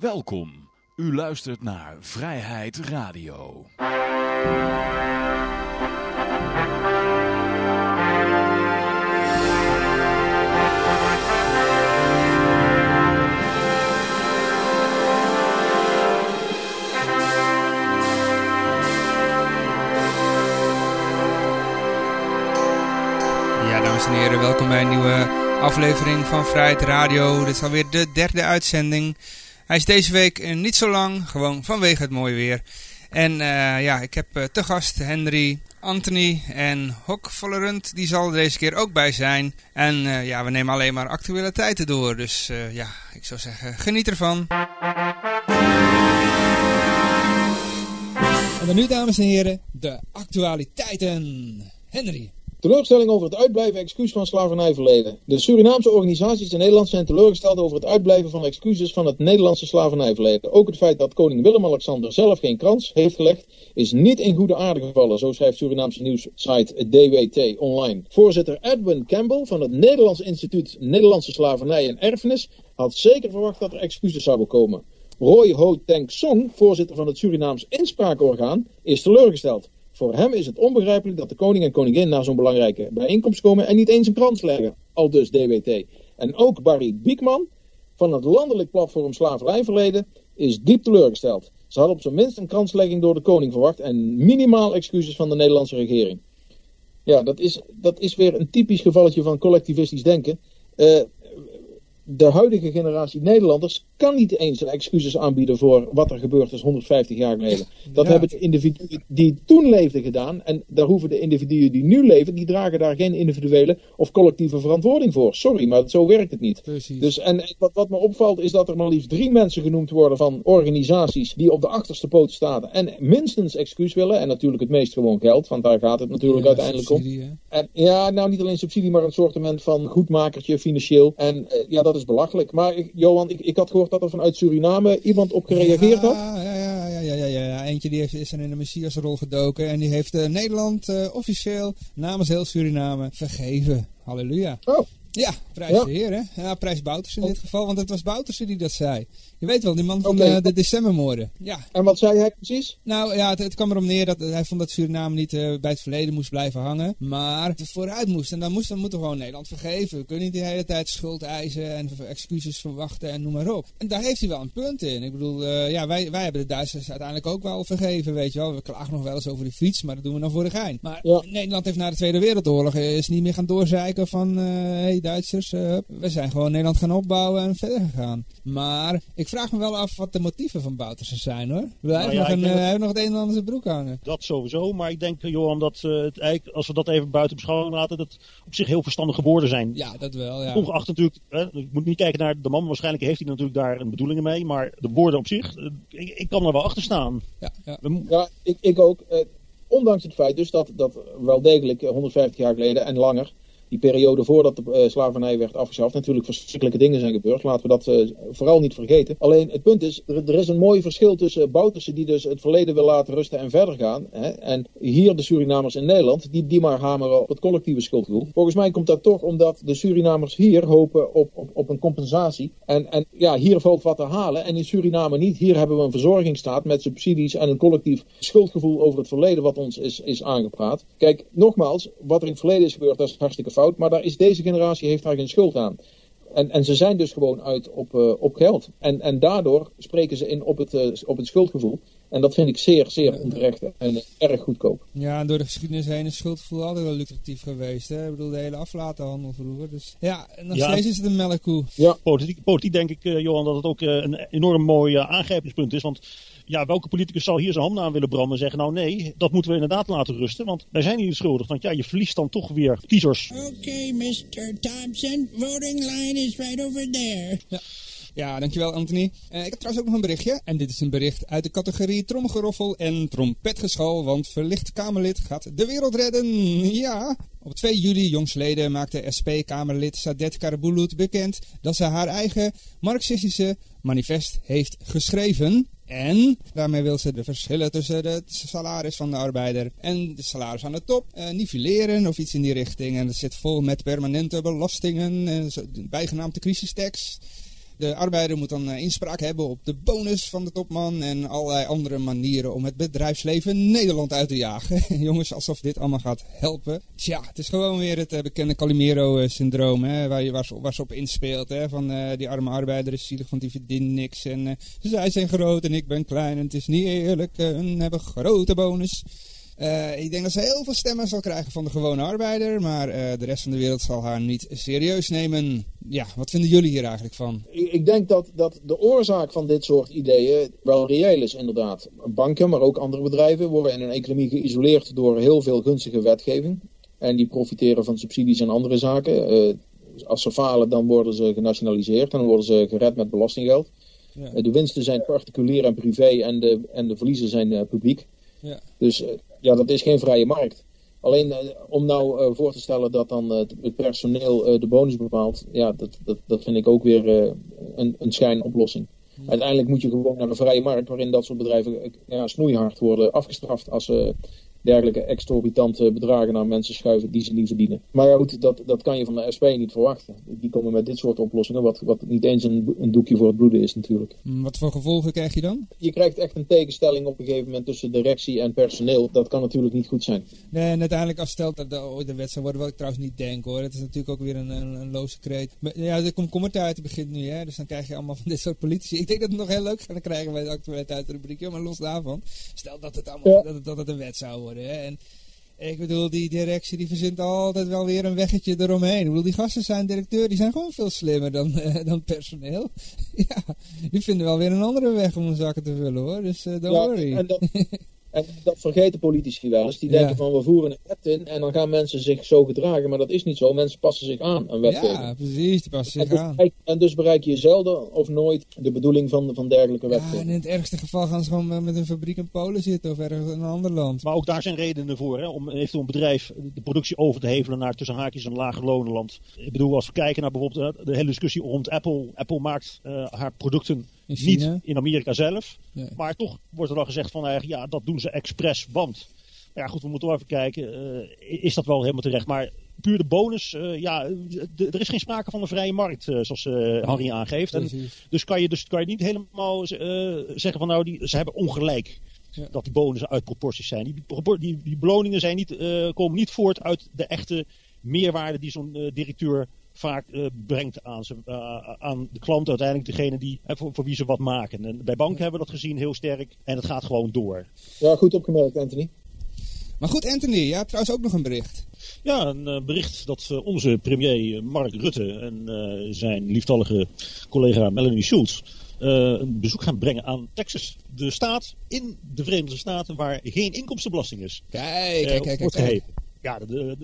Welkom. U luistert naar Vrijheid Radio. Ja, dames en heren, welkom bij een nieuwe aflevering van Vrijheid Radio. Dit is alweer de derde uitzending. Hij is deze week eh, niet zo lang, gewoon vanwege het mooie weer. En uh, ja, ik heb uh, te gast Henry, Anthony en Hok Vollerund. Die zal er deze keer ook bij zijn. En uh, ja, we nemen alleen maar actualiteiten door. Dus ja, ik zou zeggen, geniet ervan. En dan nu, dames en heren, de actualiteiten. Henry. Teleurstelling over het uitblijven excuus van slavernijverleden. De Surinaamse organisaties in Nederland zijn teleurgesteld over het uitblijven van excuses van het Nederlandse slavernijverleden. Ook het feit dat koning Willem-Alexander zelf geen krans heeft gelegd, is niet in goede aarde gevallen, zo schrijft Surinaamse nieuwssite DWT online. Voorzitter Edwin Campbell van het Nederlands Instituut Nederlandse Slavernij en Erfenis had zeker verwacht dat er excuses zouden komen. Roy Ho Teng Song, voorzitter van het Surinaams inspraakorgaan, is teleurgesteld. Voor hem is het onbegrijpelijk dat de koning en koningin naar zo'n belangrijke bijeenkomst komen en niet eens een krans leggen, al dus DWT. En ook Barry Biekman van het landelijk platform Slavernijverleden is diep teleurgesteld. Ze hadden op zijn minst een kranslegging door de koning verwacht en minimaal excuses van de Nederlandse regering. Ja, dat is, dat is weer een typisch gevalletje van collectivistisch denken. Uh, de huidige generatie Nederlanders kan niet eens excuses aanbieden voor wat er gebeurd is 150 jaar geleden. Dat ja. hebben de individuen die toen leefden gedaan. En daar hoeven de individuen die nu leven, die dragen daar geen individuele of collectieve verantwoording voor. Sorry, maar zo werkt het niet. Precies. Dus, en wat, wat me opvalt is dat er maar liefst drie mensen genoemd worden van organisaties die op de achterste poot staan en minstens excuus willen. En natuurlijk het meest gewoon geld, want daar gaat het natuurlijk ja, uiteindelijk subsidie, om. En, ja, nou niet alleen subsidie, maar een soort van goedmakertje financieel. En uh, ja, dat is belachelijk. Maar ik, Johan, ik, ik had gehoord dat er vanuit Suriname iemand op gereageerd had. Ja, ja, ja, ja, ja, ja, ja. Eentje die heeft, is in de Messiasrol gedoken. En die heeft uh, Nederland uh, officieel namens heel Suriname vergeven. Halleluja. Oh. Ja, prijs ja. de heer hè. Ja, prijs Boutersen in dit geval, want het was Boutersen die dat zei. Je weet wel, die man van de, de decembermoorden. Ja. En wat zei hij precies? Nou ja, het, het kwam erom neer dat hij vond dat Suriname niet uh, bij het verleden moest blijven hangen. Maar vooruit moest. En dan, moest, dan moeten we gewoon Nederland vergeven. We kunnen niet de hele tijd schuld eisen en excuses verwachten en noem maar op. En daar heeft hij wel een punt in. Ik bedoel, uh, ja, wij, wij hebben de Duitsers uiteindelijk ook wel vergeven, weet je wel. We klagen nog wel eens over de fiets, maar dat doen we dan voor de gein. Maar Ja. Nederland heeft na de Tweede Wereldoorlog eh, is niet meer gaan doorzeiken van... hey, Duitsers, uh, we zijn gewoon Nederland gaan opbouwen en verder gegaan. Maar ik vraag me wel af wat de motieven van Boutersen zijn hoor. Hij heeft ja, nog, ik een, eh, dat- hij heeft nog het een en ander in zijn broek hangen. Dat sowieso, maar ik denk, Johan, dat eh, het eigenlijk, als we dat even buiten beschouwing laten, dat het op zich heel verstandige woorden zijn. Ja, dat wel, ja. Ongeacht natuurlijk, hè, je moet niet kijken naar de man, waarschijnlijk heeft hij natuurlijk daar een bedoeling mee, maar de woorden op zich, eh, ik, ik kan er wel achter staan. Ja, ja. We Ja, ik, ik ook. Eh, ondanks het feit dus dat, dat wel degelijk eh, 150 jaar geleden en langer, die periode voordat de eh, slavernij werd afgeschaft, natuurlijk verschrikkelijke dingen zijn gebeurd. Laten we dat eh, vooral niet vergeten. Alleen het punt is, er, is een mooi verschil tussen Boutersen die dus het verleden wil laten rusten en verder gaan. Hè, en hier de Surinamers in Nederland, die, die maar hameren op het collectieve schuldgevoel. Volgens mij komt dat toch omdat de Surinamers hier hopen op, op, op een compensatie. En, en ja, hier valt wat te halen en in Suriname niet. Hier hebben we een verzorgingsstaat met subsidies en een collectief schuldgevoel over het verleden wat ons is, is aangepraat. Kijk, nogmaals, wat er in het verleden is gebeurd, dat is hartstikke fout. Maar daar is deze generatie heeft daar geen schuld aan. En, en ze zijn dus gewoon uit op, uh, op geld. En, en daardoor spreken ze in op het, uh, op het schuldgevoel. En dat vind ik zeer, zeer onterecht en uh, erg goedkoop. Ja, en door de geschiedenis heen is schuldgevoel altijd wel lucratief geweest. Hè? Ik bedoel, de hele aflatenhandel vroeger. Dus ja, nog Ja. steeds is het een melkkoe. Ja, Politiek, politiek denk ik, eh, Johan, dat het ook eh, een enorm mooi eh, aangrijpingspunt is. Want ja, welke politicus zou hier zijn handen aan willen branden en zeggen, nou nee, dat moeten we inderdaad laten rusten. Want wij zijn hier niet schuldig. Want ja, je verliest dan toch weer kiezers. Okay, Mr. Thompson, voting line is right over there. Ja, dankjewel Anthony. Eh, ik heb trouwens ook nog een berichtje. En dit is een bericht uit de categorie tromgeroffel en trompetgeschal. Want verlicht Kamerlid gaat de wereld redden. Ja. Op 2 juli jongsleden maakte SP-Kamerlid Sadet Karabulut bekend dat ze haar eigen marxistische manifest heeft geschreven. En daarmee wil ze de verschillen tussen het salaris van de arbeider en de salaris aan de top eh, nivelleren of iets in die richting. En het zit vol met permanente belastingen, eh, de crisistax. De arbeider moet dan eh, inspraak hebben op de bonus van de topman en allerlei andere manieren om het bedrijfsleven Nederland uit te jagen. Jongens, alsof dit allemaal gaat helpen. Tja, het is gewoon weer het eh, bekende Calimero-syndroom, waar, je, ze op inspeelt. Hè, van eh, die arme arbeider is zielig, want die verdient niks. En zij zijn groot en ik ben klein en het is niet eerlijk. hun hebben grote bonus. Eh, ik denk dat ze heel veel stemmen zal krijgen van de gewone arbeider, maar eh, de rest van de wereld zal haar niet serieus nemen. Ja, wat vinden jullie hier eigenlijk van? Ik ik denk dat, dat de oorzaak van dit soort ideeën wel reëel is, inderdaad. Banken, maar ook andere bedrijven worden in hun economie geïsoleerd door heel veel gunstige wetgeving. En die profiteren van subsidies en andere zaken. Eh, als ze falen, dan worden ze genationaliseerd en dan worden ze gered met belastinggeld. Ja. De winsten zijn particulier en privé en de, en de verliezen zijn publiek. Ja. Dus ja, dat is geen vrije markt. Alleen eh, om nou eh, voor te stellen dat dan eh, het personeel de bonus bepaalt, ja, dat, dat, dat vind ik ook weer een, een schijnoplossing. Uiteindelijk moet je gewoon naar de vrije markt, waarin dat soort bedrijven ja, snoeihard worden afgestraft als ze dergelijke exorbitante bedragen naar mensen schuiven die ze niet verdienen. Maar ja, goed, dat, dat kan je van de SP niet verwachten. Die komen met dit soort oplossingen, wat, wat niet eens een, een doekje voor het bloeden is natuurlijk. Hm, Wat voor gevolgen krijg je dan? Je krijgt echt een tegenstelling op een gegeven moment tussen directie en personeel. Dat kan natuurlijk niet goed zijn. Nee, en uiteindelijk als stelt dat er ooit een wet zou worden, wat ik trouwens niet denk hoor. Het is natuurlijk ook weer een, een, een loze kreet. Maar, ja, de komkommertijd begint nu, hè. Dus dan krijg je allemaal van dit soort politici. Ik denk dat we het nog heel leuk gaan krijgen bij de actualiteitsrubriek. Maar los daarvan, stel dat het, allemaal, Ja. dat, het, dat het een wet zou worden, hè. En ik bedoel, die directie die verzint altijd wel weer een weggetje eromheen. Ik bedoel, die gasten zijn directeur, die zijn gewoon veel slimmer dan, eh, dan personeel. ja, die vinden wel weer een andere weg om hun zakken te vullen hoor. Dus eh don't Ja, worry. en dat, en dat vergeten politici wel eens. Die Ja. denken van we voeren een wet in en dan gaan mensen zich zo gedragen. Maar dat is niet zo. Mensen passen zich aan aan wetgeving. ja, precies, die passen en, zich dus aan. bereik, en dus bereik je zelden of nooit de bedoeling van, van dergelijke Ja, en in het ergste geval gaan ze gewoon met- met een fabriek in Polen zitten of ergens in een ander land. Maar ook daar zijn redenen voor, hè, om eventueel een bedrijf de productie over te hevelen naar tussen haakjes een lager lonenland. Ik bedoel, als we kijken naar bijvoorbeeld eh, de hele discussie rond Apple. Apple maakt eh, haar producten In niet in Amerika zelf. Nee. Maar toch wordt er dan gezegd van, eh, ja, dat doen ze expres, want... Ja goed, we moeten wel even kijken, eh, is dat wel helemaal terecht? Maar puur de bonus, eh, ja, er is geen sprake van een vrije markt, eh, zoals Harry aangeeft. En dus kan je, dus kan je niet helemaal zeggen van nou, die, ze hebben ongelijk. Ja. Dat die bonussen uit proporties zijn. Die, die, die beloningen zijn niet, komen niet voort uit de echte meerwaarde die zo'n directeur vaak eh, brengt aan, ze, eh, aan de klant. Uiteindelijk degene die, eh, voor, voor wie ze wat maken. En bij banken hebben we dat gezien heel sterk. En het gaat gewoon door. Ja, goed opgemerkt, Anthony. Maar goed, Anthony, ja, trouwens ook nog een bericht. Ja, een bericht dat onze premier Mark Rutte en eh, zijn lieftallige collega Melanie Schulz eh, een bezoek gaan brengen aan Texas. De staat in de Verenigde Staten waar geen inkomstenbelasting is. Kijk, kijk, kijk, wordt kijk. geheven. Ja, de,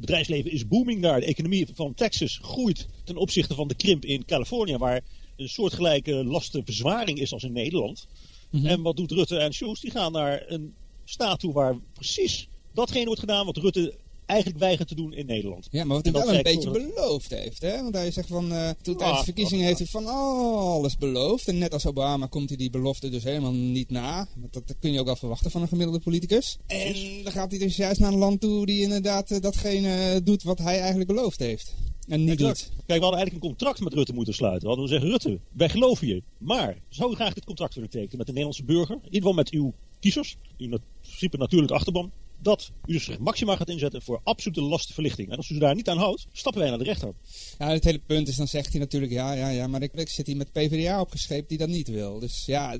bedrijfsleven is booming daar. De economie van Texas groeit ten opzichte van de krimp in Californië, waar een soortgelijke lastenverzwaring is als in Nederland. Mhm. En wat doet Rutte en Schulz? Die gaan naar een staat toe waar precies datgene wordt gedaan wat Rutte eigenlijk weigert te doen in Nederland. Ja, maar wat hij wel een beetje beloofd heeft, hè? Want hij zegt van, eh, toen tijdens de Ah, verkiezingen heeft hij van alles beloofd. En net als Obama komt hij die belofte dus helemaal niet na. Want dat, kun je ook wel verwachten van een gemiddelde politicus. En dan gaat hij dus juist naar een land toe die inderdaad eh, datgene doet wat hij eigenlijk beloofd heeft. En niet. Kijk, we hadden eigenlijk een contract met Rutte moeten sluiten. We hadden zeggen, Rutte, wij geloven je. Maar, zou u graag dit contract willen tekenen met de Nederlandse burger? In ieder geval met uw kiezers, uw nat- in principe natuurlijk achterban. Dat u dus maxima gaat inzetten voor absolute lastenverlichting. En als u zich daar niet aan houdt, stappen wij naar de rechter. Ja, het hele punt is, dan zegt hij natuurlijk, ja, ja, ja, maar ik, ik zit hier met PvdA opgescheept die dat niet wil. Dus ja,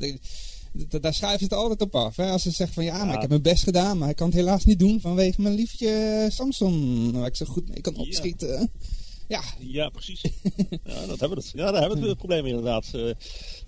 daar schuift het altijd op af. Hè? Als ze zegt van, ja, maar Ja. ik heb mijn best gedaan, maar ik kan het helaas niet doen vanwege mijn liefje Samson, waar ik zo goed mee kan opschieten. Ja, Ja, precies. ja, dat hebben we. Ja, daar hebben we het probleem inderdaad. Eh,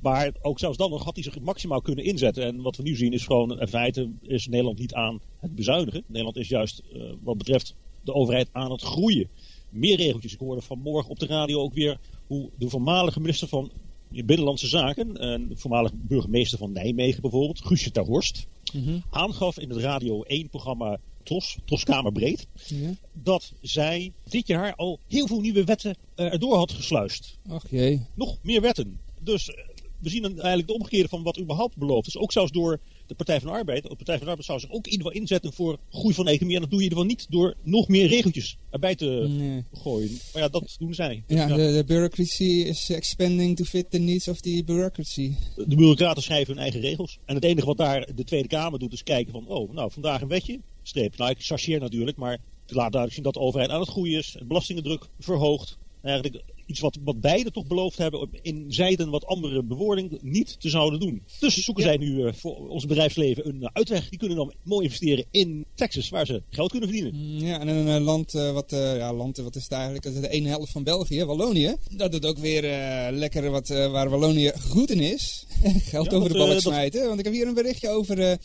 maar ook zelfs dan nog had hij zich maximaal kunnen inzetten. En wat we nu zien is gewoon, in feite is Nederland niet aan het bezuinigen. Nederland is juist eh, wat betreft de overheid aan het groeien. Meer regeltjes. Ik hoorde vanmorgen op de radio ook weer hoe de voormalige minister van Binnenlandse Zaken, en de voormalige burgemeester van Nijmegen bijvoorbeeld, Guusje ter Horst, Mhm. aangaf in het Radio 1-programma TROS, TROS Kamerbreed, ja. dat zij dit jaar al heel veel nieuwe wetten eh, erdoor had gesluist. Ach jee. Nog meer wetten. Dus eh, we zien dan eigenlijk de omgekeerde van wat überhaupt beloofd is. Ook zelfs door de Partij van de Arbeid, de Partij van de Arbeid zou zich ook in ieder geval inzetten voor groei van de economie. En dat doe je in ieder geval niet door nog meer regeltjes erbij te Nee. gooien. Maar ja, dat doen zij. Dus Ja, de, de bureaucracy is expanding to fit the needs of the bureaucracy. de bureaucraten schrijven hun eigen regels. En het enige wat daar de Tweede Kamer doet is kijken van, oh, nou, vandaag een wetje. Streep. Nou, ik chargeer natuurlijk, maar laat duidelijk zien dat de overheid aan het groeien is. Het belastingendruk verhoogt. Eigenlijk iets wat, wat beide toch beloofd hebben in zijden wat andere bewoording niet te zouden doen. Dus zoeken zij nu eh, voor ons bedrijfsleven een eh, uitweg. Die kunnen dan mooi investeren in Texas, waar ze geld kunnen verdienen. Mm, Ja, en een eh, land, wat, eh, ja, land, wat is het eigenlijk? Dat is de ene helft van België, Wallonië. Dat doet ook weer eh, lekker wat, eh, waar Wallonië goed in is. Geld Ja, over de dat, balk dat- smijten. Want ik heb hier een berichtje over eh,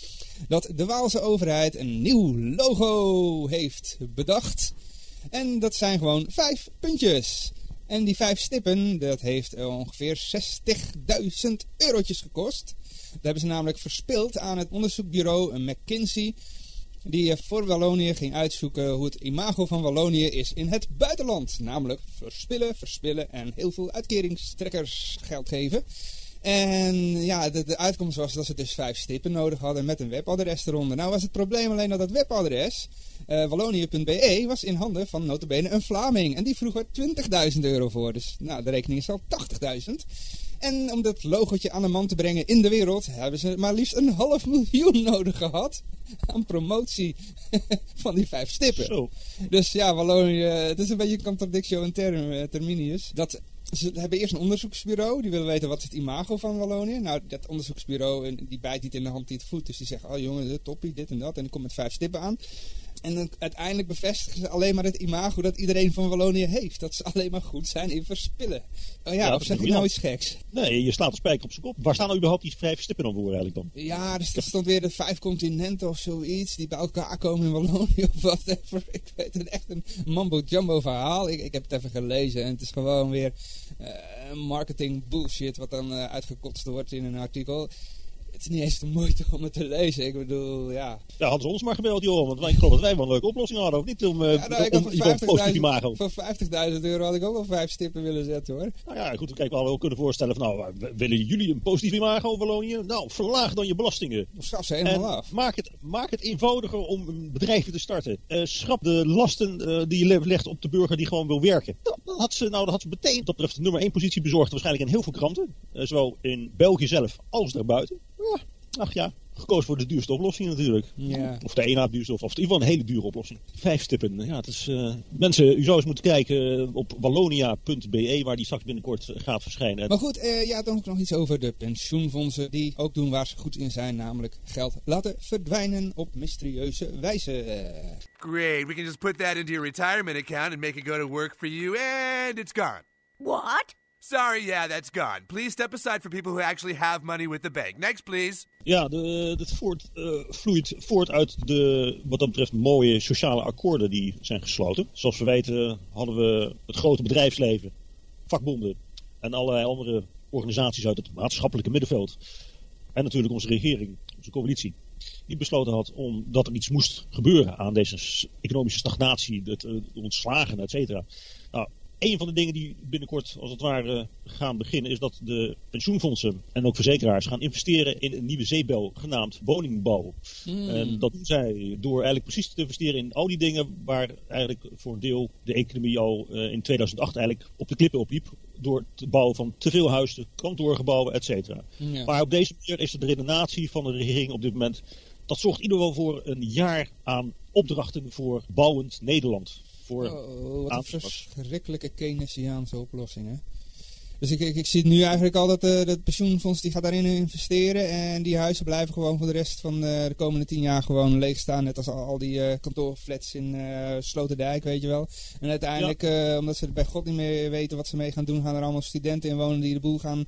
dat de Waalse overheid een nieuw logo heeft bedacht. En dat zijn gewoon vijf puntjes. En die vijf stippen, dat heeft ongeveer 60.000 eurotjes gekost. Dat hebben ze namelijk verspild aan het onderzoekbureau McKinsey. Die voor Wallonië ging uitzoeken hoe het imago van Wallonië is in het buitenland. Namelijk verspillen, verspillen en heel veel uitkeringstrekkers geld geven. En ja, de, de uitkomst was dat ze dus vijf stippen nodig hadden met een webadres eronder. Nou was het probleem alleen dat dat webadres, eh wallonië.be, was in handen van notabene een Vlaming. En die vroeg er 20.000 euro voor. Dus nou, de rekening is al 80.000. En om dat logotje aan de man te brengen in de wereld, hebben ze maar liefst een half miljoen nodig gehad aan promotie van die vijf stippen. Zo. Dus ja, Wallonië, het is een beetje een contradictio in term, eh, terminius. Dat, ze hebben eerst een onderzoeksbureau, die willen weten wat is het imago van Wallonië. Nou, dat onderzoeksbureau, eh, die bijt niet in de hand die het voedt. Dus die zegt, oh jongen, dit toppie, dit en dat. En die komt met vijf stippen aan. En dan uiteindelijk bevestigen ze alleen maar het imago dat iedereen van Wallonië heeft. Dat ze alleen maar goed zijn in verspillen. Oh ja, Ja, of zeg ik nou iets geks? Nee, je slaat de spijker op zijn kop. Waar staan nou überhaupt die vijf stippen dan voor eigenlijk dan? Ja, dus er stond weer de vijf continenten of zoiets die bij elkaar komen in Wallonië of whatever. Ik weet het echt een mambo-jumbo verhaal. Ik, ik heb het even gelezen en het is gewoon weer eh, marketing bullshit wat dan eh, uitgekotst wordt in een artikel. Het is niet eens de moeite om het te lezen. Ik bedoel, ja. Ja, hadden ze ons maar gebeld, joh. Want wij, ik geloof dat wij wel een leuke oplossing hadden, of niet? Om, eh ja nou, om imago. voor 50.000 voor 50.000 euro had ik ook wel vijf stippen willen zetten hoor. Nou ja, goed, kijk, we hadden ook kunnen voorstellen van, nou, willen jullie een positief imago, Wallonië? Nou, verlaag dan je belastingen. Of schaf ze helemaal En af. maak het, maak het eenvoudiger om een bedrijfje te starten. Eh, schrap de lasten eh, die je le- legt op de burger die gewoon wil werken. Dat dat had ze, nou, dat had ze meteen, dat betreft de nummer 1 positie bezorgd, waarschijnlijk in heel veel kranten. Zowel in België zelf als daarbuiten. Ja, ach ja, gekozen voor de duurste oplossing natuurlijk. Ja. Of de ene na duurste, of, of in ieder geval een hele dure oplossing. Vijf stippen. Ja, het is, eh, mensen, u zou eens moeten kijken eh, op wallonia.be, waar die straks binnenkort eh, gaat verschijnen. Maar goed, eh, je had ook nog iets over de pensioenfondsen die ook doen waar ze goed in zijn, namelijk geld laten verdwijnen op mysterieuze wijze. Great. We can just put that into your retirement account and make it go to work for you, and it's gone. What? Sorry, yeah, that's gone. Please step aside for people who actually have money with the bank. Next, please. Ja, de, dat voort, eh, vloeit voort uit de, wat dat betreft, mooie sociale akkoorden die zijn gesloten. Zoals we weten hadden we het grote bedrijfsleven, vakbonden en allerlei andere organisaties uit het maatschappelijke middenveld. En natuurlijk onze regering, onze coalitie. Die besloten had om, dat er iets moest gebeuren aan deze economische stagnatie, het, eh, de ontslagen, et cetera. Nou, een van de dingen die binnenkort als het ware gaan beginnen is dat de pensioenfondsen en ook verzekeraars gaan investeren in een nieuwe zeebel genaamd woningbouw. En dat doen zij door eigenlijk precies te investeren in al die dingen waar eigenlijk voor een deel de economie al eh, in 2008 eigenlijk op de klippen opliep. Door het bouwen van te veel huizen, kantoorgebouwen, et cetera. Ja. Maar op deze manier is de redenatie van de regering op dit moment. Dat zorgt in ieder geval voor een jaar aan opdrachten voor bouwend Nederland. Voor Oh, wat een verschrikkelijke Keynesiaanse oplossing, hè? Dus ik, ik, ik zie nu eigenlijk al dat eh, het pensioenfonds die gaat daarin investeren. En die huizen blijven gewoon voor de rest van eh, de komende tien jaar gewoon leeg staan. Net als al, al die eh, kantoorflats in Sloterdijk, weet je wel. En uiteindelijk, omdat ze bij God niet meer weten wat ze mee gaan doen, gaan er allemaal studenten in wonen die de boel gaan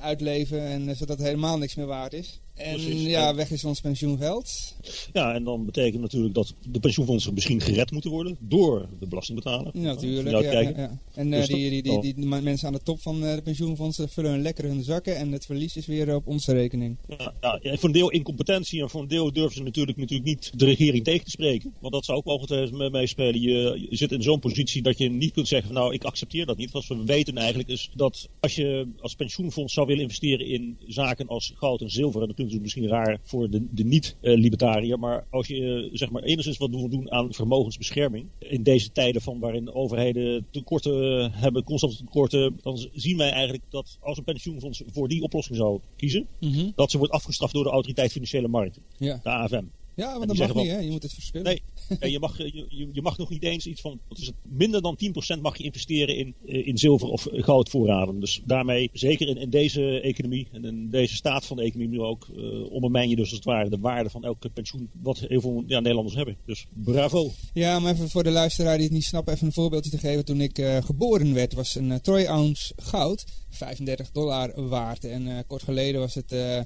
uitleven. En zodat het helemaal niks meer waard is. En Precies, ja, ja. weg is ons pensioengeld. Ja, en dan betekent natuurlijk dat de pensioenfondsen misschien gered moeten worden door de belastingbetaler. Ja, natuurlijk. Ja. En eh, Dus die, die, die, oh. die, die mensen aan de top van eh, de pensioenfondsen vullen hun lekker hun zakken. En het verlies is weer op onze rekening. Ja, voor een deel incompetentie en voor een deel durven ze natuurlijk, natuurlijk niet de regering tegen te spreken. Want dat zou ook ongetwijfeld meespelen. Je, je zit in zo'n positie dat je niet kunt zeggen van nou ik accepteer dat niet. Wat we weten eigenlijk is dat als je als pensioenfonds fonds zou willen investeren in zaken als goud en zilver. En dat klinkt dus misschien raar voor de, de niet-libertariër. Maar als je zeg maar enigszins wat wil doen aan vermogensbescherming. In deze tijden van waarin overheden tekorten hebben, constant tekorten. Dan zien wij eigenlijk dat als een pensioenfonds voor die oplossing zou kiezen. Mhm. Dat ze wordt afgestraft door de autoriteit financiële markten. Ja. De AFM. Ja, want dat mag niet, hè? Je moet het verspillen. Nee, en je, mag, je, je- je mag nog niet eens iets van, wat is het, minder dan 10% mag je investeren in, eh, in zilver of goudvoorraden. Dus daarmee, zeker in, in deze economie en in deze staat van de economie nu ook, eh ondermijn je dus als het ware de waarde van elke pensioen wat heel veel ja, Nederlanders hebben. Dus bravo. Ja, maar even voor de luisteraar die het niet snapt, even een voorbeeldje te geven. Toen ik eh, geboren werd, was een eh, troy ounce goud 35 dollar waard. En eh, kort geleden was het eh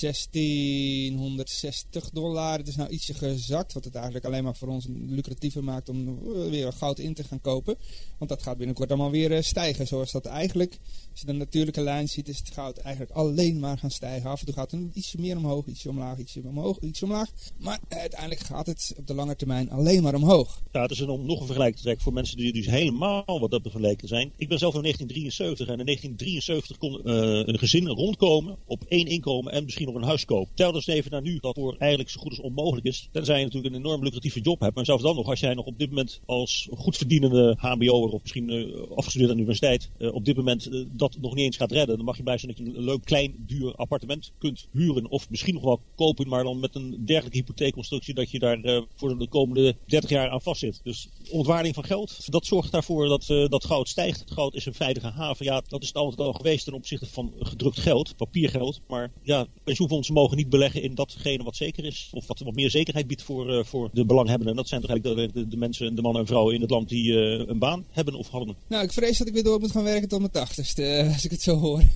1660 dollar. Het is nou ietsje gezakt, wat het eigenlijk alleen maar voor ons lucratiever maakt om eh, weer goud in te gaan kopen. Want dat gaat binnenkort allemaal weer eh, stijgen. Zoals dat eigenlijk, als je de natuurlijke lijn ziet, is het goud eigenlijk alleen maar gaan stijgen. Af en toe gaat het ietsje meer omhoog, ietsje omlaag, ietsje omhoog, ietsje omlaag. Maar eh, uiteindelijk gaat het op de lange termijn alleen maar omhoog. Ja, het is een, om nog een vergelijking te trekken voor mensen die dus helemaal wat dat vergeleken zijn. Ik ben zelf van 1973 en in 1973 kon eh, een gezin rondkomen op één inkomen en misschien nog een huis kopen. Tel dus even naar nu dat voor eigenlijk zo goed als onmogelijk is. Tenzij je natuurlijk een enorm lucratieve job hebt. Maar zelfs dan nog, als jij nog op dit moment als goed verdienende hbo'er of misschien eh, afgestudeerd aan de universiteit op dit moment dat nog niet eens gaat redden. Dan mag je blij zijn dat je een leuk klein duur appartement kunt huren of misschien nog wel kopen. Maar dan met een dergelijke hypotheekconstructie dat je daar eh, voor de komende 30 jaar aan vastzit. Dus ontwaarding van geld, dat zorgt daarvoor dat, eh, dat goud stijgt. Het goud is een veilige haven. Ja, dat is het altijd al geweest ten opzichte van gedrukt geld, papiergeld. Maar ja, pensioenfondsen mogen niet beleggen in datgene wat zeker is. Of wat, wat meer zekerheid biedt voor, eh, voor de belanghebbenden. En dat zijn toch eigenlijk de, de, de mensen, de mannen en vrouwen in het land die een baan hebben of hadden. Nou, ik vrees dat ik weer door moet gaan werken tot mijn tachtigste, als ik het zo hoor.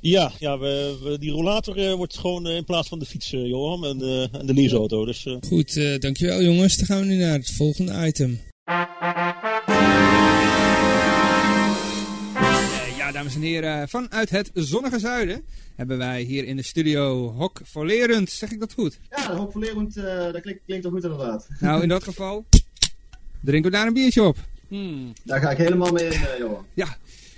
Ja, ja we, we- die rollator eh, wordt gewoon eh, in plaats van de fiets, eh, Johan, en, de- en de leaseauto. Dus eh, Goed, eh, dankjewel jongens. Dan gaan we nu naar het volgende item. Eh, Ja, dames en heren, vanuit het zonnige zuiden hebben wij hier in de studio Hok Vollerend. Zeg ik dat goed? Ja, de hoogverlerend, eh dat klinkt, klinkt wel goed inderdaad. Nou, in dat geval drinken we daar een biertje op. Hmm. Daar ga ik helemaal mee in, eh, Johan. Ja,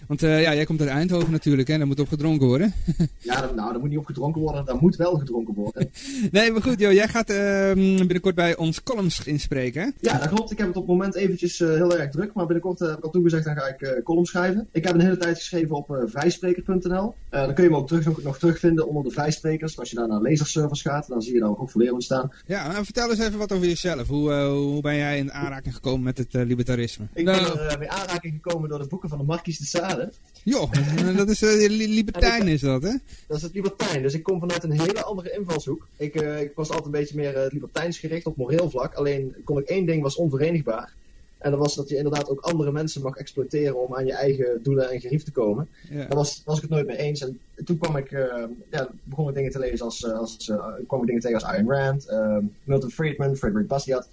want eh, ja, jij komt uit Eindhoven natuurlijk, hè? Daar moet op gedronken worden. Ja, dat- nou, daar moet niet op gedronken worden, daar moet wel gedronken worden. nee, maar goed, joh, jij gaat ehm, binnenkort bij ons columns inspreken, hè? Ja, dat klopt. Ik heb het op het moment eventjes eh, heel erg druk, maar binnenkort eh, heb ik al toegezegd, dan ga ik eh column schrijven. Ik heb een hele tijd geschreven op eh vrijspreker.nl. Eh, dan kun je me ook terug, nog, nog terugvinden onder de vrijsprekers. Als je daar naar lezersservers gaat, dan zie je daar ook verlerend staan. Ja, nou, vertel eens even wat over jezelf. Hoe, eh, hoe ben jij in aanraking gekomen met het eh, libertarisme? Ik ben er eh, mee aanraking gekomen door de boeken van de Marquis de Sade. Joh, dat is eh, li- libertijn is dat, hè? Dat is het libertijn. Dus ik kom vanuit een hele andere invalshoek. Ik, eh, ik was altijd een beetje meer eh, libertijns gericht op moreel vlak. Alleen kon ik één ding was onverenigbaar. En dat was dat je inderdaad ook andere mensen mag exploiteren om aan je eigen doelen en gerief te komen. Ja. Daar was, was ik het nooit mee eens. En toen kwam ik, eh, ja, begon ik dingen te lezen als, eh, als eh, kwam ik dingen tegen als Ayn Rand, eh, Milton Friedman, Frederick Bastiat.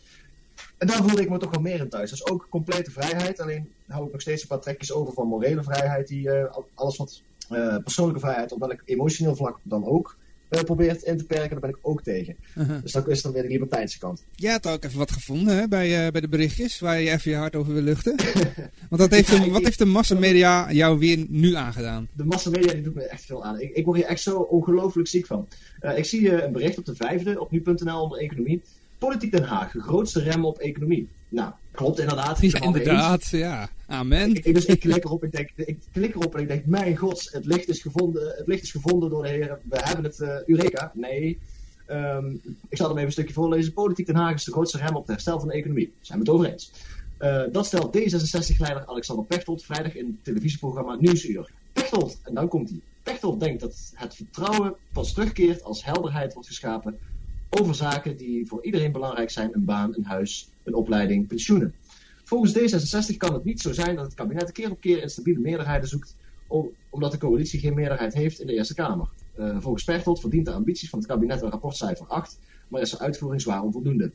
En daar voelde ik me toch wel meer in thuis. Dus ook complete vrijheid. Alleen hou ik nog steeds een paar trekjes over van morele vrijheid. Die eh, al- alles wat eh, persoonlijke vrijheid op welk emotioneel vlak dan ook eh, probeert in te perken, daar ben ik ook tegen. Uh-huh. Dus dat is dan weer de libertijnse kant. Jij had ook even wat gevonden hè, bij, bij de berichtjes waar je even je hart over wil luchten. Want dat heeft de, wat heeft de massamedia jou weer nu aangedaan? De massamedia die doet me echt veel aan. Ik, ik word hier echt zo ongelooflijk ziek van. Ik zie een bericht op de vijfde op nu.nl onder economie. Politiek Den Haag, de grootste rem op economie. Nou, klopt inderdaad. Ja, eens. inderdaad, ja. Amen. Ik, dus ik klik erop, ik, denk, ik klik erop en ik denk, mijn god, het licht is gevonden, het licht is gevonden door de heren. We hebben het, eh Eureka. Nee. Ehm, ik zal hem even een stukje voorlezen. Politiek Den Haag is de grootste rem op het herstel van de economie. Zijn we het over eens? Eh, dat stelt D66-leider Alexander Pechtold vrijdag in het televisieprogramma Nieuwsuur. Pechtold, en dan komt hij. Pechtold denkt dat het vertrouwen pas terugkeert als helderheid wordt geschapen over zaken die voor iedereen belangrijk zijn: een baan, een huis, een opleiding, pensioenen. Volgens D66 kan het niet zo zijn dat het kabinet keer op keer instabiele meerderheden zoekt, om- omdat de coalitie geen meerderheid heeft in de Eerste Kamer. Eh, volgens Pechtold verdient de ambities van het kabinet een rapportcijfer 8, maar is de uitvoering zwaar onvoldoende.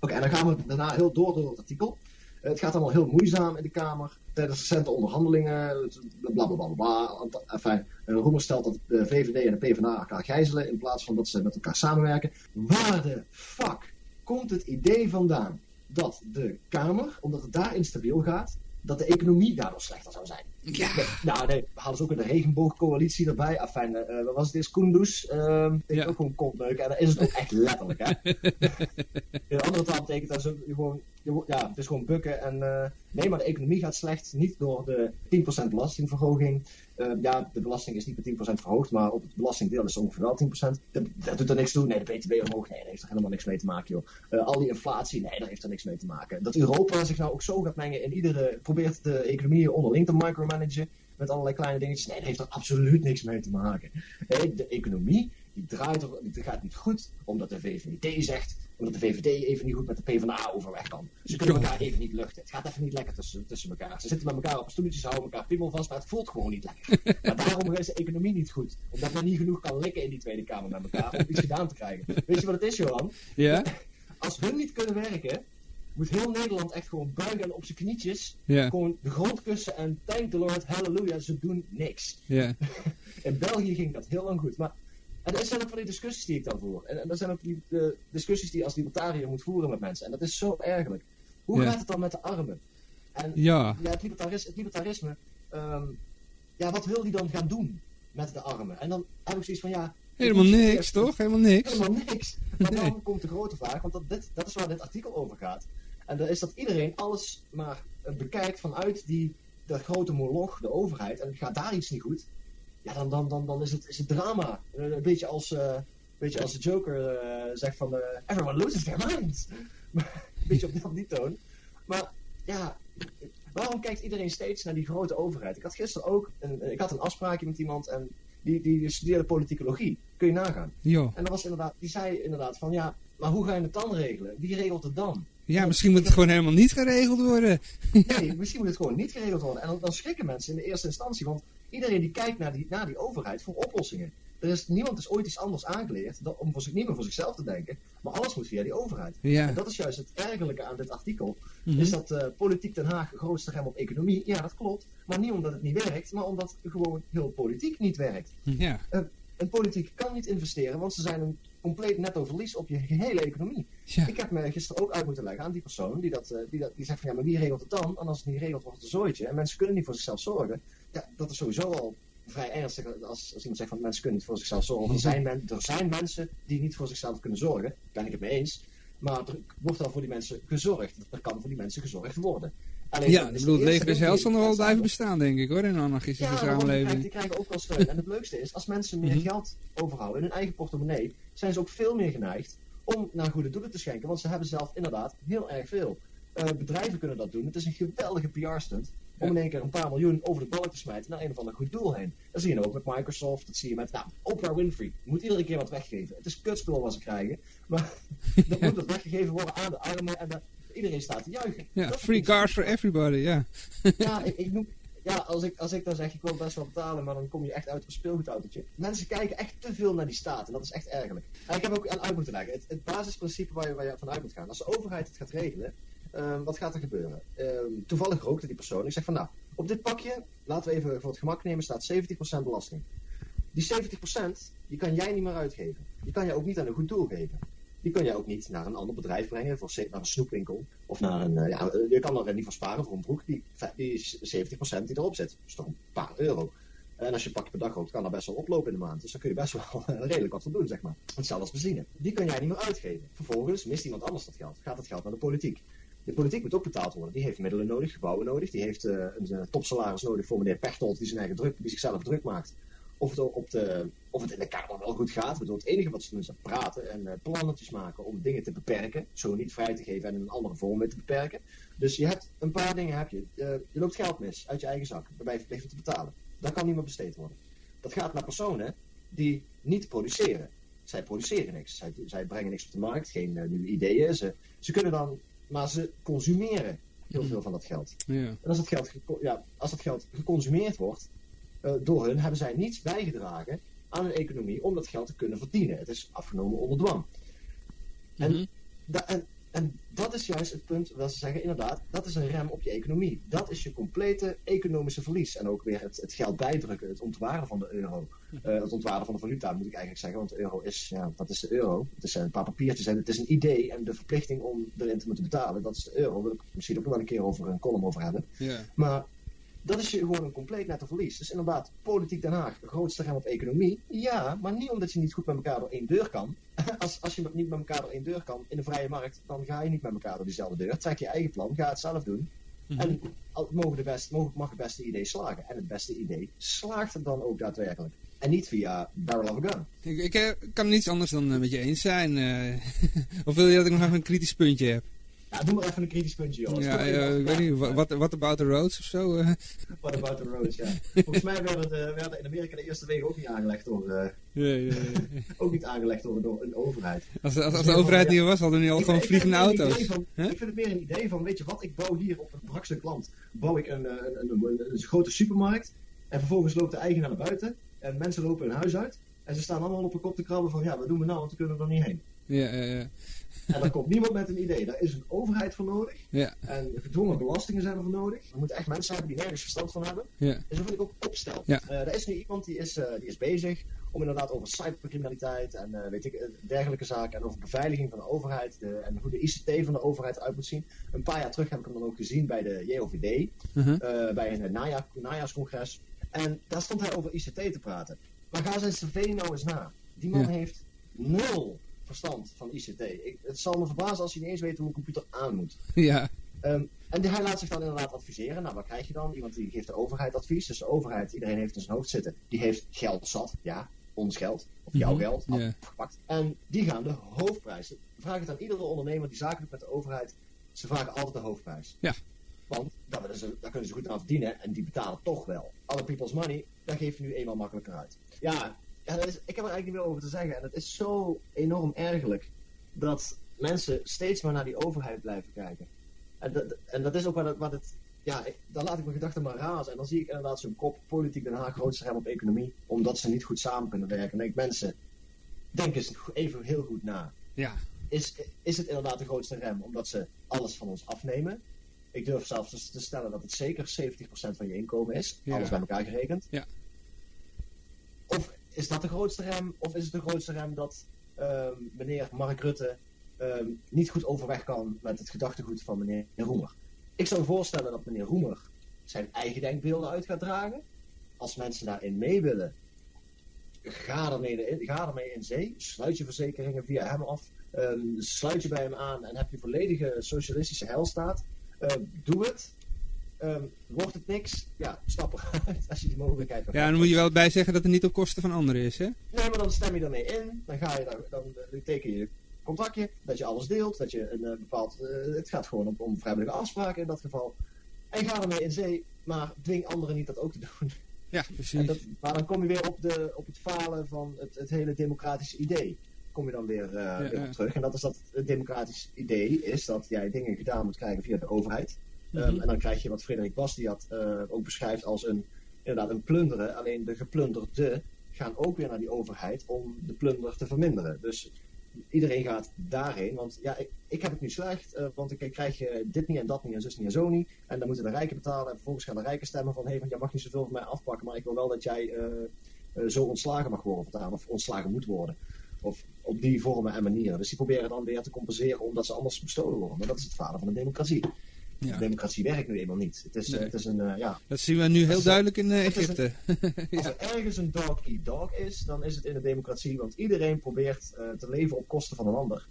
Oké, en dan gaan we daarna heel door door het artikel. Eh, het gaat allemaal heel moeizaam in de Kamer. Tijdens recente onderhandelingen, bla bla bla bla. bla. Enfin, eh, Roemer stelt dat de VVD en de PvdA elkaar gijzelen in plaats van dat ze met elkaar samenwerken. Waar de fuck komt het idee vandaan dat de Kamer, omdat het daar instabiel gaat, dat de economie daardoor slechter zou zijn. Ja. Nou, nee, we hadden ze ook in de regenboogcoalitie erbij. Afijn, eh wat was het eerst? Kunduz. ehm denk Ja. ook gewoon kontneuk. En dat is het ook echt letterlijk, hè. in andere taal betekent dat zo, je gewoon, ja, het is gewoon bukken. En, eh, nee, maar de economie gaat slecht. Niet door de 10% belastingverhoging. Eh, ja, de belasting is niet met 10% verhoogd, maar op het belastingdeel is ongeveer wel 10%. Dat, doet er niks toe. Nee, de BTW omhoog. Nee, daar heeft er helemaal niks mee te maken, joh. Eh, al die inflatie, nee, daar heeft er niks mee te maken. Dat Europa zich nou ook zo gaat mengen in iedere... probeert de economie onderling te micromanagen met allerlei kleine dingetjes. Nee, daar heeft er absoluut niks mee te maken. De economie, die draait er, die gaat niet goed, omdat de VVD zegt... omdat de VVD even niet goed met de PvdA overweg kan. Ze kunnen elkaar even niet luchten. Het gaat even niet lekker tussen, tussen elkaar. Ze zitten met elkaar op stoeltjes, ze houden elkaar piemel vast, maar het voelt gewoon niet lekker. Maar daarom is de economie niet goed. Omdat men niet genoeg kan likken in die Tweede Kamer met elkaar om iets gedaan te krijgen. Weet je wat het is, Johan? Ja? Als hun niet kunnen werken, moet heel Nederland echt gewoon buigen en op zijn knietjes. Gewoon de grond kussen en thank the Lord, hallelujah, ze doen niks. Ja. In België ging dat heel lang goed. Maar en dat zijn ook van die discussies die ik dan voer. En, en dat zijn ook die de discussies die je als libertariër moet voeren met mensen. En dat is zo ergerlijk. Hoe Ja. gaat het dan met de armen? En Ja. ja, het, libertaris, het libertarisme, ehm, ja, wat wil die dan gaan doen met de armen? En dan heb ik zoiets van, ja... Helemaal niks, toch? Helemaal niks. Helemaal niks. Maar Nee. dan komt de grote vraag, want dat, dit, dat is waar dit artikel over gaat. En dat is dat iedereen alles maar eh, bekijkt vanuit die de grote moloch, de overheid. En gaat daar iets niet goed, ja, dan, dan, dan, dan is, het, is het drama. Eh, Een beetje als, een beetje als de Joker eh, zegt van... everyone loses their minds. een beetje op die, op die toon. Maar ja, waarom kijkt iedereen steeds naar die grote overheid? Ik had gisteren ook een, ik had een afspraakje met iemand en die, die studeerde politicologie. Kun je nagaan. Jo. En dat was inderdaad, die zei inderdaad van ja, maar hoe ga je het dan regelen? Wie regelt het dan? Ja, misschien moet het gewoon helemaal niet geregeld worden. Nee, misschien moet het gewoon niet geregeld worden. En dan, dan schrikken mensen in de eerste instantie, want iedereen die kijkt naar die, naar die overheid voor oplossingen. Er is, niemand is ooit iets anders aangeleerd dan om voor zich, niet meer voor zichzelf te denken, maar alles moet via die overheid. Ja. En dat is juist het ergerlijke aan dit artikel. Mhm. Is dat eh, politiek Den Haag grootste rem op economie? Ja, dat klopt. Maar niet omdat het niet werkt, maar omdat gewoon heel politiek niet werkt. Ja. Een politiek kan niet investeren, want ze zijn een compleet netto verlies op je hele economie. Ja. Ik heb me gisteren ook uit moeten leggen aan die persoon die, dat, eh, die, dat, die zegt van ja, maar wie regelt het dan? En als het niet regelt, wordt het een zooitje. En mensen kunnen niet voor zichzelf zorgen. Ja, dat is sowieso al vrij ernstig als, als iemand zegt van mensen kunnen niet voor zichzelf zorgen. Er zijn, men, er zijn mensen die niet voor zichzelf kunnen zorgen, daar ben ik het mee eens. Maar er wordt al voor die mensen gezorgd. Er kan voor die mensen gezorgd worden. Alleen, Ja, ik is bedoel, de het leger des hels zal nog wel blijven bestaan, denk ik hoor, in een anarchistische ja, daarom, die, krijgen, samenleving. die krijgen ook wel steun. En het leukste is, als mensen meer Mhm. geld overhouden in hun eigen portemonnee, zijn ze ook veel meer geneigd om naar goede doelen te schenken. Want ze hebben zelf inderdaad heel erg veel. Eh, bedrijven kunnen dat doen. Het is een geweldige PR-stunt om in één keer een paar miljoen over de balk te smijten naar een of ander goed doel heen. Dat zie je nou ook met Microsoft, dat zie je met nou, Oprah Winfrey. Je moet iedere keer wat weggeven. Het is kutspul wat ze krijgen, maar dat moet wat weggegeven worden aan de armen en dat iedereen staat te juichen. Ja, Dat free cars for everybody, ja. ja, ik, ik noem, ja als, ik, als ik dan zeg, ik wil best wel betalen, maar dan kom je echt uit op een speelgoedautootje. Mensen kijken echt te veel naar die staat en dat is echt ergerlijk. En ik heb ook aan uit moeten leggen, het, het basisprincipe waar je, waar je van uit moet gaan. Als de overheid het gaat regelen, wat gaat er gebeuren? Ehm, toevallig rookte die persoon. Ik zeg van nou, op dit pakje, laten we even voor het gemak nemen, staat 70% belasting. Die 70%, die kan jij niet meer uitgeven. Die kan je ook niet aan een goed doel geven. Die kan je ook niet naar een ander bedrijf brengen, voor, naar een snoepwinkel. Of naar een, eh, ja, je kan er niet voor sparen voor een broek die, die is 70% die erop zit. Is toch een paar euro. En als je een pakje per dag rookt, kan dat best wel oplopen in de maand. Dus dan kun je best wel redelijk wat voor doen, zeg maar. Hetzelfde als benzine. Die kan jij niet meer uitgeven. Vervolgens mist iemand anders dat geld. Gaat dat geld naar de politiek. De politiek moet ook betaald worden. Die heeft middelen nodig, gebouwen nodig. Die heeft eh, een eh, topsalaris nodig voor meneer Pechtold, die zijn eigen druk, die zichzelf druk maakt. Of het, op de, of het in de Kamer wel goed gaat. Bedoel, het enige wat ze doen is praten en eh, plannetjes maken om dingen te beperken. Zo niet vrij te geven en in een andere vorm te beperken. Dus je hebt een paar dingen. Heb je. Je loopt geld mis uit je eigen zak. Waarbij je verplicht te betalen. Dat kan niet meer besteed worden. Dat gaat naar personen die niet produceren. Zij produceren niks. Zij, brengen niks op de markt. Geen nieuwe ideeën. Ze, ze kunnen dan. Maar ze consumeren heel veel van dat geld. Ja. En als dat geld, ja, als dat geld geconsumeerd wordt eh, door hun, hebben zij niets bijgedragen aan hun economie om dat geld te kunnen verdienen. Het is afgenomen onder dwang. En, Mhm. da- en en dat is juist het punt dat ze zeggen, inderdaad, dat is een rem op je economie. Dat is je complete economische verlies. En ook weer het, het geld bijdrukken, het ontwaren van de euro. Eh, het ontwaren van de valuta, moet ik eigenlijk zeggen. Want de euro is, ja, dat is de euro. Het is een paar papiertjes en het is een idee. En de verplichting om erin te moeten betalen, dat is de euro. Daar wil ik misschien ook nog wel een keer over een column over hebben. Ja. Maar dat is je gewoon een compleet netto verlies. Dus inderdaad, politiek Den Haag, de grootste rem op economie. Ja, maar niet omdat je niet goed met elkaar door één deur kan. Als, als je niet met elkaar door één deur kan in de vrije markt, dan ga je niet met elkaar door diezelfde deur. Trek je eigen plan, ga het zelf doen. En al- mogen de best, mogen, mag het beste idee slagen. En het beste idee slaagt het dan ook daadwerkelijk. En niet via barrel of a gun. Ik, ik eh, kan niets anders dan eh, met je eens zijn. eh. of wil je dat ik nog even een kritisch puntje heb? Ja, doe maar even een kritisch puntje. Ja, eh, ik weet niet, what about the roads of zo? eh? What about the roads, ja. Volgens mij werden, de, werden in Amerika de eerste wegen ook niet aangelegd door, eh, Ja, ja, ja. ook niet aangelegd door, door een overheid. Als, als, als de overheid niet was, hadden we nu al Ik- gewoon ik vliegende een auto's. Van? Ik vind het meer een idee van, weet je wat, ik bouw hier op een brakstuk land, bouw ik een, eh, een, een, een, een grote supermarkt. En vervolgens loopt de eigenaar naar buiten en mensen lopen hun huis uit. En ze staan allemaal op hun kop te krabben van, ja, wat doen we nou, want we kunnen er niet heen. Ja, ja, ja. En daar komt niemand met een idee. Daar is een overheid voor nodig. Ja, En gedwongen belastingen zijn er voor nodig. Er moeten echt mensen hebben die nergens verstand van hebben. ja. En zo vind ik ook opstel. Ja. Eh, er is nu iemand die is, eh, die is bezig om inderdaad over cybercriminaliteit en eh, weet ik, dergelijke zaken. En over beveiliging van de overheid de, en hoe de ICT van de overheid uit moet zien. Een paar jaar terug heb ik hem dan ook gezien bij de JOVD, eh, bij een najaar, najaarscongres. En daar stond hij over ICT te praten. Maar ga zijn cv nou eens na. Die man heeft nul verstand van ICT. Ik, het zal me verbazen als hij niet eens weet hoe een computer aan moet. Ja, Ehm, en die- hij laat zich dan inderdaad adviseren. Nou, wat krijg je dan? Iemand die geeft de overheid advies. Dus de overheid, iedereen heeft in zijn hoofd zitten. Die heeft geld zat. Ja, ons geld. Of jouw Mhm, geld. ja. Afgepakt. En die gaan de hoofdprijs. Vraag het aan iedere ondernemer die zaken doet met de overheid. Ze vragen altijd de hoofdprijs. Ja. Want daar, daar kunnen ze goed aan verdienen. En die betalen toch wel. Other people's money, daar geef je nu eenmaal makkelijker uit. Ja, ja dat is, ik heb er eigenlijk niet meer over te zeggen. En het is zo enorm ergerlijk dat mensen steeds maar naar die overheid blijven kijken. En dat, en dat is ook wat het, wat het ja, ik- dan laat ik mijn gedachten maar razen. En dan zie ik inderdaad zo'n kop, politiek Den Haag, grootste rem op economie, omdat ze niet goed samen kunnen werken. En denk ik, mensen, denk eens even heel goed na. ja. Is, is het inderdaad de grootste rem, omdat ze alles van ons afnemen? Ik durf zelfs te stellen dat het zeker 70% van je inkomen is, Ja. alles bij elkaar gerekend. Ja. Of is dat de grootste rem, of is het de grootste rem dat ehm, meneer Mark Rutte ehm, niet goed overweg kan met het gedachtegoed van meneer Roemer? Ik zou voorstellen dat meneer Roemer zijn eigen denkbeelden uit gaat dragen. Als mensen daarin mee willen, ga ermee in, ga ermee in zee. Sluit je verzekeringen via hem af. Ehm, sluit je bij hem aan en heb je volledige socialistische heilstaat. Doe het. Ehm, wordt het niks? Ja, stap eruit als je die mogelijkheid hebt. Ja, dan moet je wel bij zeggen dat het niet op kosten van anderen is, hè? Nee, maar dan stem je ermee in. Dan, ga je daar, dan, dan teken je je contractje. Dat je alles deelt. Dat je een eh, bepaald. eh, het gaat gewoon om, om vrijwillige afspraken in dat geval. En ga ermee in zee. Maar dwing anderen niet dat ook te doen. Ja, precies. dat, maar dan kom je weer op, de, op het falen van het, het hele democratische idee. Kom je dan weer, eh, weer ja. op terug. En dat is dat het democratisch idee is dat jij dingen gedaan moet krijgen via de overheid. Mhm. Ehm, en dan krijg je wat Frederik Bastiat eh ook beschrijft als een, inderdaad een plunderen. Alleen de geplunderde gaan ook weer naar die overheid om de plunder te verminderen. Dus iedereen gaat daarheen. Want ja, ik, ik heb het nu slecht, eh, want ik krijg eh, dit niet en dat niet en zus niet en zo niet. En dan moeten de rijken betalen. En vervolgens gaan de rijken stemmen van... hé, hey, jij mag niet zoveel van mij afpakken... maar ik wil wel dat jij zo ontslagen mag worden. Of ontslagen moet worden. Of op die vormen en manieren. Dus die proberen dan weer te compenseren... omdat ze anders bestolen worden. Maar dat is het falen van de democratie. Ja. Democratie werkt nu eenmaal niet. Het is, Nee. het is een... eh, ja, Dat zien we nu heel duidelijk in eh, Egypte. als er ergens een dog eat dog is, dan is het in de democratie. Want iedereen probeert eh, te leven op kosten van een ander.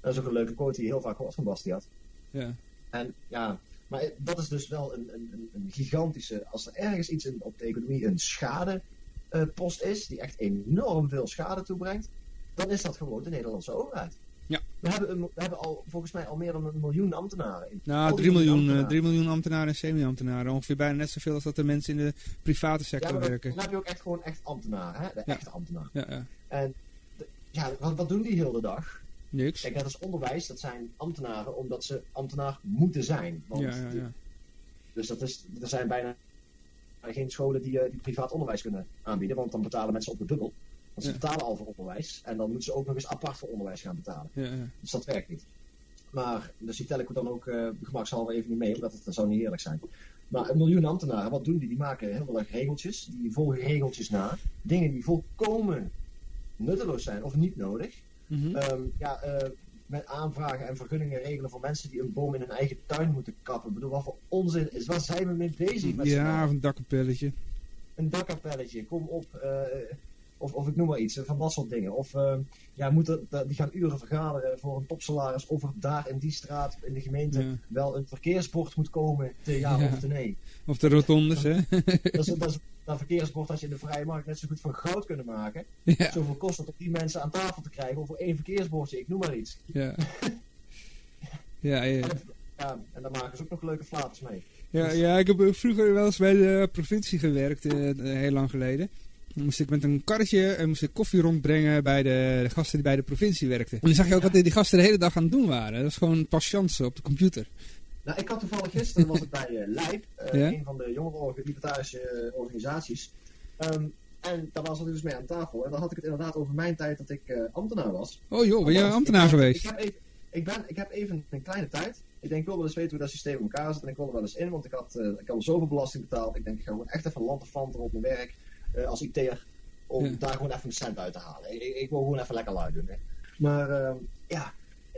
Dat is ook een leuke quote die je heel vaak hoort van Bastiat. Ja. En ja, maar dat is dus wel een, een, een- een gigantische. Als er ergens iets in, op de economie een schadepost is, die echt enorm veel schade toebrengt, dan is dat gewoon de Nederlandse overheid. Ja. We hebben, we hebben al, volgens mij al meer dan een miljoen ambtenaren. In, Nou, Al die 3 miljoen, eh, ambtenaren. 3 miljoen ambtenaren en semi-ambtenaren. Ongeveer bijna net zoveel als dat er mensen in de private Ja, sector maar dan, werken. dan heb je ook echt gewoon echt ambtenaren, hè? de Ja. echte ambtenaren. Ja, ja. En de- ja, wat, wat doen die heel de dag? Niks. Kijk, dat is onderwijs, dat zijn ambtenaren omdat ze ambtenaar moeten zijn. Want Ja, ja, ja. Dus dat is, er zijn bijna geen scholen die, eh, die privaat onderwijs kunnen aanbieden, want dan betalen mensen op de dubbel. Want ze betalen al voor onderwijs en dan moeten ze ook nog eens apart voor onderwijs gaan betalen. ja, ja. Dus dat werkt niet. Maar, dus die tel ik dan ook uh, gemakshalve even niet mee, omdat het, dat zou niet eerlijk zijn. Maar een miljoen ambtenaren, wat doen die? Die maken heel erg regeltjes, die volgen regeltjes na. Dingen die volkomen nutteloos zijn of niet nodig. Mhm. Ehm, ja, eh, met aanvragen en vergunningen regelen voor mensen die een boom in hun eigen tuin moeten kappen. Ik bedoel, wat voor onzin is, waar zijn we mee bezig? Met Ja, of een dakkapelletje. een dakkapelletje, kom op. eh, of, of ik noem maar iets, eh, van dat soort dingen. Of eh, ja, moeten, die gaan uren vergaderen voor een topsalaris. Of er daar in die straat, in de gemeente, Ja. wel een verkeersbord moet komen. Te ja, Ja. of te nee. Of de rotondes, hè? Dat is, dat is dat verkeersbord als je in de vrije markt net zo goed van goud kunnen maken. ja, Zoveel kost het om die mensen aan tafel te krijgen. Of voor één verkeersbordje, ik noem maar iets. ja. Ja, ja. Ja, en daar maken ze ook nog leuke flaters mee. Ja, ja, ik heb vroeger wel eens bij de provincie gewerkt, eh, heel lang geleden. Moest ik met een karretje en moest ik koffie rondbrengen bij de, de gasten die bij de provincie werkten. En dan zag je ook wat die gasten de hele dag aan het doen waren. Dat was gewoon patiënten op de computer. Nou, ik had toevallig gisteren was ik bij eh Lijp, eh, Ja? een van de jongere libertarische eh, organisaties. Ehm, en daar was ik dus mee aan tafel. En dan had ik het inderdaad over mijn tijd dat ik ambtenaar was. Oh joh, ben Althans, ambtenaar ik, geweest? Ik heb, even, ik, ben, ik heb even een kleine tijd. Ik denk, ik wil wel eens weten hoe dat systeem in elkaar zit. En ik wil er wel eens in, want ik had, ik had zoveel belasting betaald. Ik denk, ik ga gewoon echt even lanterfanten op mijn werk eh, als IT'er. Om Ja. daar gewoon even een cent uit te halen. Ik, ik, wil gewoon even lekker lui doen. Hè. Maar ehm, ja,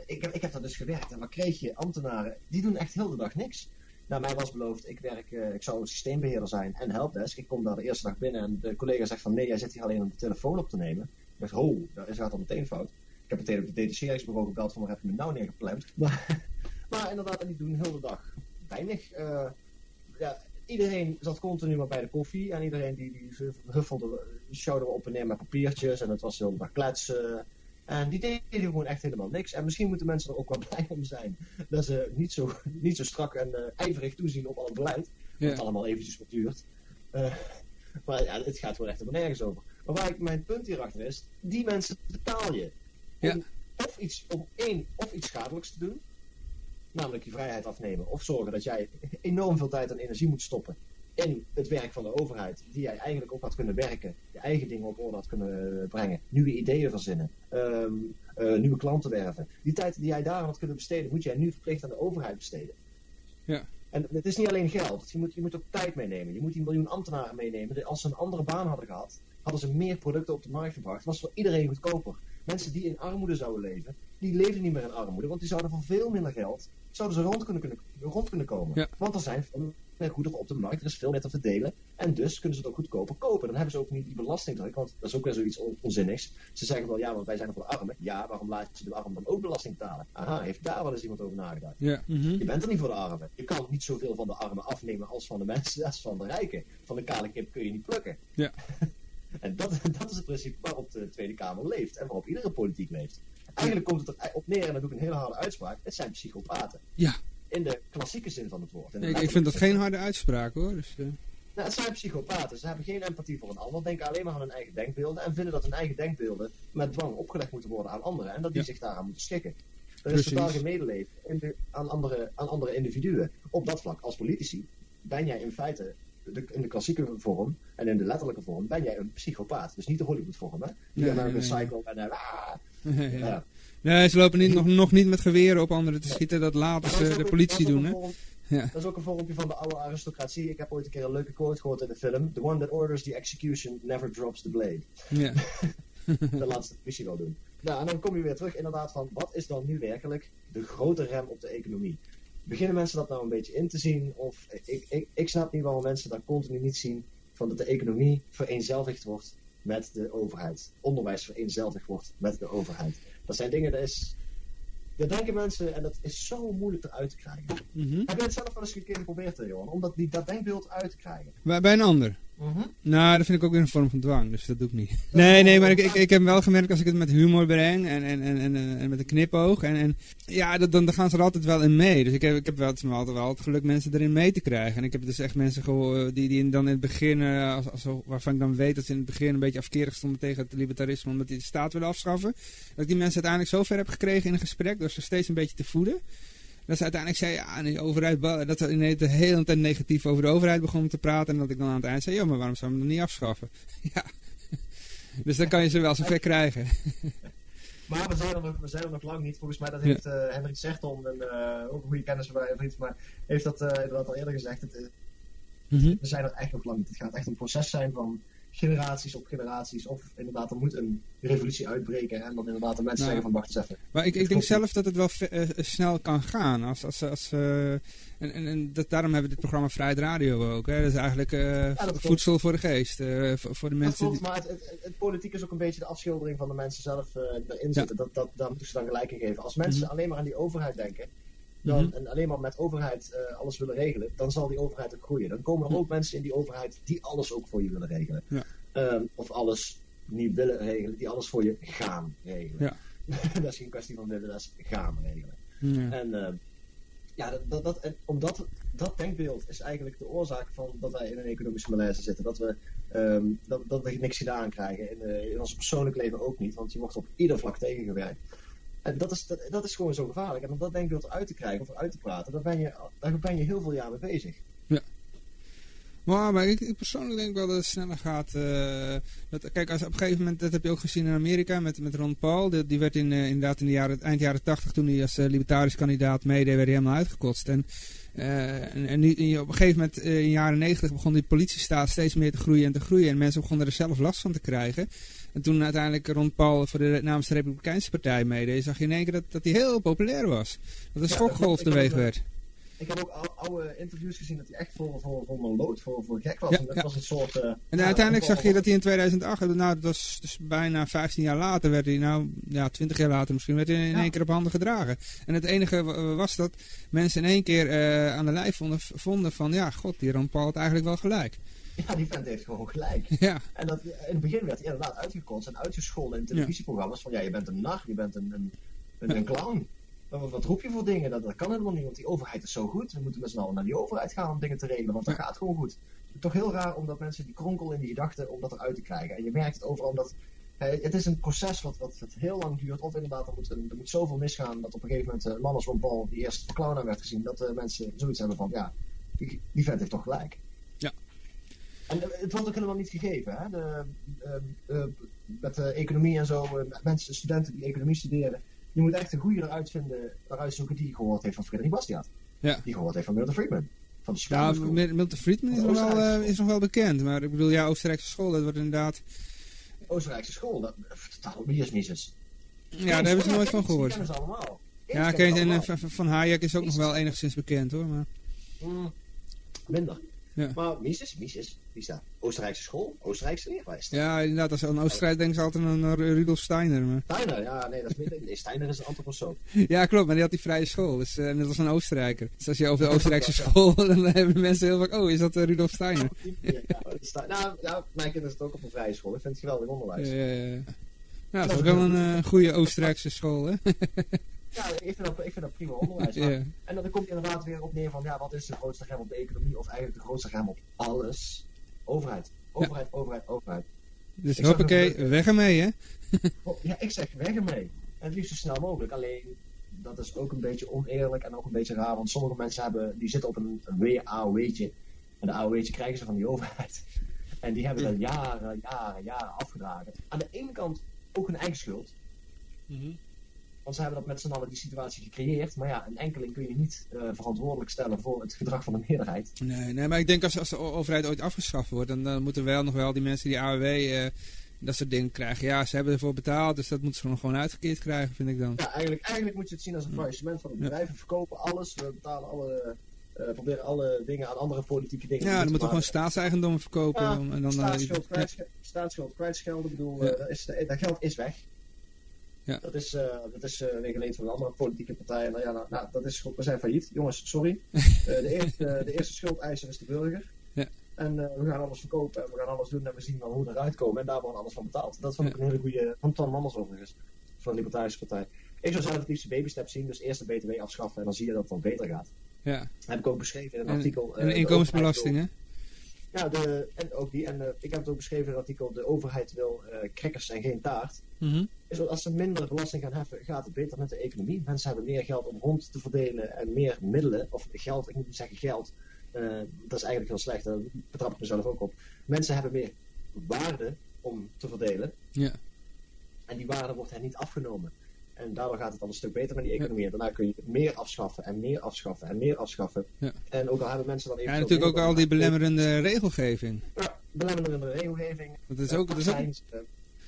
ik heb, ik heb daar dus gewerkt. En wat kreeg je? Ambtenaren, die doen echt heel de dag niks. Nou, mij was beloofd, ik, werk, eh, ik zou systeembeheerder zijn en helpdesk. Ik kom daar de eerste dag binnen en de collega zegt van nee, jij zit hier alleen om de telefoon op te nemen. Ik dacht, oh, daar is- gaat al meteen fout. Ik heb meteen op de detacheringsbureau gebeld van waar heb je me nou neergeplemd. Maar, maar inderdaad, en die doen heel de dag weinig. Eh, ja, iedereen zat continu maar bij de koffie en iedereen die, die huffelde, sjouwde op en neer met papiertjes en het was heel maar kletsen. En die deden gewoon echt helemaal niks. En misschien moeten mensen er ook wel blij om zijn. Dat ze niet zo, niet zo strak en eh, ijverig toezien op al het beleid. Ja. Wat allemaal eventjes wat duurt. Eh, maar ja, het gaat gewoon echt helemaal nergens over. Maar waar ik mijn punt hierachter is, die mensen betaal je. Om, Ja. of iets, om één, of iets schadelijks te doen. Namelijk je vrijheid afnemen. Of zorgen dat jij enorm veel tijd en energie moet stoppen in het werk van de overheid. Die jij eigenlijk ook had kunnen werken. Je eigen dingen op orde had kunnen brengen. Nieuwe ideeën verzinnen. ehm, eh, nieuwe klanten werven. Die tijd die jij daar had kunnen besteden, moet jij nu verplicht aan de overheid besteden. Ja. En het is niet alleen geld. Je moet, je moet ook tijd meenemen. Je moet die miljoen ambtenaren meenemen. Als ze een andere baan hadden gehad, hadden ze meer producten op de markt gebracht. was voor iedereen goedkoper. Mensen die in armoede zouden leven, die leven niet meer in armoede. Want die zouden voor veel minder geld, zouden ze rond kunnen, kunnen, rond kunnen komen. Ja. Want er zijn veel meer goederen op de markt. Er is veel meer te verdelen. En dus kunnen ze het ook goedkoper kopen. Dan hebben ze ook niet die belastingdruk. Want dat is ook weer zoiets on- onzinnigs. Ze zeggen wel, ja, want wij zijn er voor de armen. Ja, waarom laat je de armen dan ook belasting betalen? Aha, heeft daar wel eens iemand over nagedacht? Ja. mhm. Je bent er niet voor de armen. Je kan niet zoveel van de armen afnemen als van de mensen, als van de rijken. Van de kale kip kun je niet plukken. Ja. En dat, dat is het principe waarop de Tweede Kamer leeft en waarop iedere politiek leeft. Eigenlijk komt het erop neer, en dat doe ik een hele harde uitspraak, het zijn psychopaten. Ja. In de klassieke zin van het woord. In de Ik, vind dat geen harde uitspraak hoor. Dus, eh, Nou, het zijn psychopaten. Ze hebben geen empathie voor een ander, denken alleen maar aan hun eigen denkbeelden en vinden dat hun eigen denkbeelden met dwang opgelegd moeten worden aan anderen en dat die Ja. zich daaraan moeten schikken. Er is totaal geen medeleven in de- aan, andere, aan andere individuen. Op dat vlak, als politici, ben jij in feite, de, in de klassieke vorm en in de letterlijke vorm, ben jij een psychopaat. Dus niet de Hollywood vorm, hè? Die Nee, American nee, nee. Psycho en eh, ah, ja. Nee, ze lopen niet, nog, nog niet met geweren op anderen te schieten. Dat laten ze de politie doen, hè? Ja. Dat is ook een vormpje van de oude aristocratie. Ik heb ooit een keer een leuke quote gehoord in de film. The one that orders the execution never drops the blade. Ja. dat laat de politie wel doen. Nou, en dan kom je weer terug inderdaad van, wat is dan nu werkelijk de grote rem op de economie? Beginnen mensen dat nou een beetje in te zien? Of ik, ik, ik snap niet waarom mensen dat continu niet zien, van dat de economie vereenzelvigd wordt met de overheid. Onderwijs vereenzelvigd wordt met de overheid. Dat zijn dingen, dat is... Dat denken mensen, en dat is zo moeilijk eruit te krijgen. Mhm. Heb je het zelf wel eens een keer geprobeerd, Johan? Om dat, die, dat denkbeeld uit te krijgen? Bij, bij een ander. Mhm. Nou, dat vind ik ook weer een vorm van dwang, dus dat doe ik niet. Nee, nee, maar ik, ik, ik heb wel gemerkt als ik het met humor breng en, en, en, en, eh, en met een knipoog. En, en ja, dan, dan gaan ze er altijd wel in mee. Dus ik heb, ik heb wel, het altijd wel het geluk mensen erin mee te krijgen. En ik heb dus echt mensen gehoord die, die dan in het begin, eh, als, als, waarvan ik dan weet dat ze in het begin een beetje afkerig stonden tegen het libertarisme, omdat die de staat willen afschaffen. Dat ik die mensen uiteindelijk zo ver heb gekregen in een gesprek, door ze steeds een beetje te voeden. Dat ze uiteindelijk zei, ja, de overheid, dat ze ineens de hele tijd negatief over de overheid begonnen te praten. En dat ik dan aan het eind zei, ja, maar waarom zou je hem dan niet afschaffen? ja. Dus dan kan je ze wel zo ver krijgen. Maar we zijn, er nog, we zijn er nog lang niet. Volgens mij dat Ja. heeft eh Hendrik Serton, een, eh, ook een goede kennis van mij, vriend van mij, heeft dat eh, inderdaad al eerder gezegd. Het, Mhm. we zijn er echt nog lang niet. Het gaat echt een proces zijn van generaties op generaties. Of inderdaad, er moet een revolutie uitbreken. En dan inderdaad de mensen Nou. zeggen van wacht eens even. Maar ik, ik denk zelf dat het wel eh, eh, snel kan gaan. Als, als, als, eh, en en, en dat, daarom hebben we dit programma Vrijheid Radio ook. Hè. Dat is eigenlijk dat klopt. voedsel voor de geest. voor, voor de Dat mensen klopt, die... maar het, het, het politiek is ook een beetje de afschildering van de mensen zelf erin zitten. Dat, dat, daar moeten ze dan gelijk in geven. Als mensen Mhm. alleen maar aan die overheid denken, dan, Mhm. en alleen maar met overheid eh, alles willen regelen, dan zal die overheid ook groeien. Dan komen er ook mensen in die overheid die alles ook voor je willen regelen. Ja. Ehm, of alles niet willen regelen, die alles voor je gaan regelen. Ja. dat is geen kwestie van willen, dat is gaan regelen. Ja. En eh, ja, dat, dat, dat, en omdat dat denkbeeld is eigenlijk de oorzaak van dat wij in een economische malaise zitten. Dat we, ehm, dat, dat we niks gedaan krijgen. In, eh, in ons persoonlijk leven ook niet, want je wordt op ieder vlak tegengewerkt. En dat is, dat, dat is gewoon zo gevaarlijk. En om dat denkbeeld uit te krijgen of eruit te praten, daar ben je, daar ben je heel veel jaar mee bezig. Maar, maar ik, ik persoonlijk denk wel dat het sneller gaat. eh, dat, kijk, als op een gegeven moment, dat heb je ook gezien in Amerika met, met Ron Paul. Die, die werd in, eh, inderdaad in de jaren, eind jaren tachtig, toen hij als eh, libertarisch kandidaat meedeed, werd hij helemaal uitgekotst. En, en, en en op een gegeven moment, eh, in de jaren negentig, begon die politiestaat steeds meer te groeien en te groeien. En mensen begonnen er zelf last van te krijgen. En toen uiteindelijk Ron Paul voor de, namens de Republikeinse Partij meedeed, zag je in één keer dat, dat hij heel populair was. Dat een schokgolf teweeg eh, werd. Ik heb ook ou- oude interviews gezien dat hij echt voor, voor, voor een lood, voor, voor gek was. Ja, en dat ja. was een soort... eh, En uiteindelijk zag je dat hij in 2008, nou dat was dus bijna 15 jaar later, werd hij nou, ja 20 jaar later misschien, werd hij in Ja. één keer op handen gedragen. En het enige wa- was dat mensen in één keer eh, aan de lijf vonden, vonden van, ja god, die Ron Paul had eigenlijk wel gelijk. Ja, die vent heeft gewoon gelijk. Ja, En dat, in het begin werd hij inderdaad uitgekotst en uitgescholden in televisieprogramma's. Van ja, je bent een nar, je bent een, een, een, een clown. Wat, roep je voor dingen? Dat, dat kan helemaal niet, want die overheid is zo goed. We moeten met z'n allen naar die overheid gaan om dingen te regelen, want dat gaat gewoon goed. Toch heel raar omdat mensen die kronkel in die gedachten, om dat eruit te krijgen. En je merkt het overal omdat het is een proces wat, wat, wat heel lang duurt. Of inderdaad, er moet, er moet zoveel misgaan dat op een gegeven moment eh, een man als Ron Paul, die eerst voor clown aan werd gezien, dat eh, mensen zoiets hebben van, ja, die, die vent heeft toch gelijk. Ja. En eh, het wordt ook helemaal niet gegeven. Hè? De, met de economie en zo, mensen, studenten die economie studeren. Je moet echt een goede eruit vinden, eruit zoeken die gehoord heeft van Frederik Bastiat. Ja. Die gehoord heeft van Milton Friedman. Van de ja Milton Friedman is nog, wel, eh, is nog wel bekend. Maar ik bedoel, ja, Oostenrijkse school, dat wordt inderdaad... Oostenrijkse school, dat, totaal, is Mises? Ja, daar hebben ze nooit van gehoord. Kennen ze allemaal. Ja, en eh, van- Hayek is ook nog wel enigszins bekend hoor. Maar... Mm, minder. Ja. Maar Mises, Mises, wie is dat? Oostenrijkse school, Oostenrijkse leerwijs. Ja, inderdaad, als aan Oostenrijk denken ze altijd aan Rudolf Steiner. Maar... Steiner, ja, nee, dat is minder. Nee, Steiner is een antroposoot. Ja, klopt, maar die had die vrije school. Dus eh, net als een Oostenrijker. Dus als je over de Oostenrijkse school, dan hebben mensen heel vaak, oh, is dat eh, Rudolf Steiner? Ja, dat Ste- nou, ja, mijn kinderen zitten ook op een vrije school. Ik vind het geweldig onderwijs. Eh, nou, dat is ook wel een eh, goede Oostenrijkse school, hè? Ja, ik vind dat, ik vind dat prima onderwijs. En dan komt je inderdaad weer op neer van, ja, wat is de grootste rem op de economie? Of eigenlijk de grootste rem op alles? Overheid. Overheid, overheid, overheid. Dus Ik hoppakee, weg ermee, hè? Oh, ja, ik zeg weg ermee. En het liefst zo snel mogelijk. Alleen, dat is ook een beetje oneerlijk en ook een beetje raar. Want sommige mensen hebben, die zitten op een, AOW'tje. En de AOW'tje krijgen ze van die overheid. En die hebben dat jaren, jaren, jaren afgedragen. Aan de ene kant ook hun eigen schuld. Want ze hebben dat met z'n allen die situatie gecreëerd. Maar ja, een enkeling kun je niet eh, verantwoordelijk stellen voor het gedrag van de meerderheid. Nee, nee, maar ik denk als, als de overheid ooit afgeschaft wordt, dan, dan moeten wel nog wel die mensen die AOW, eh, dat soort dingen krijgen. Ja, ze hebben ervoor betaald, dus dat moeten ze gewoon uitgekeerd krijgen, vind ik dan. Ja, eigenlijk, eigenlijk moet je het zien als een faillissement van het bedrijf. We verkopen alles, we betalen alle, eh, proberen alle dingen aan andere politieke dingen. Ja, dan te moeten we gewoon staatseigendommen verkopen. Ja, en dan, staatsschuld, ja. kwijtsch- staatsschuld kwijtschelden. Ik bedoel, Ja. is, dat geld is weg. Ja. Dat is, eh, dat is eh, weer geleend van een andere politieke partij. Nou ja, nou, nou, dat is goed. We zijn failliet. Jongens, sorry. Eh, de, eerste, de eerste schuldeiser is de burger. Ja. En we gaan alles verkopen en we gaan alles doen en we zien wel hoe we eruit komen. En daar wordt alles van betaald. Dat vond ik Ja. een hele goede, van Manders overigens, van de Libertarische Partij. Ik zou zelf het liefst baby steps zien, dus eerst de BTW afschaffen en dan zie je dat het wel beter gaat. ja. Dat heb ik ook beschreven in een En, artikel. en de de inkomensbelasting, hè? ja, de, en ook die. En ik heb het ook beschreven in het artikel. De overheid wil crackers en geen taart. Dus als ze minder belasting gaan heffen, gaat het beter met de economie. Mensen hebben meer geld om rond te verdelen en meer middelen. Of geld, ik moet niet zeggen geld. eh, dat is eigenlijk heel slecht. Daar betrap ik mezelf ook op. Mensen hebben meer waarde om te verdelen. Ja. En die waarde wordt hen niet afgenomen. En daardoor gaat het al een stuk beter met die economie. En daarna kun je meer afschaffen en meer afschaffen en meer afschaffen. Ja. En ook al hebben mensen dan even. Ja, natuurlijk ook al die belemmerende regelgeving. Ja, belemmerende regelgeving. Dat is ook, dat is ook eh,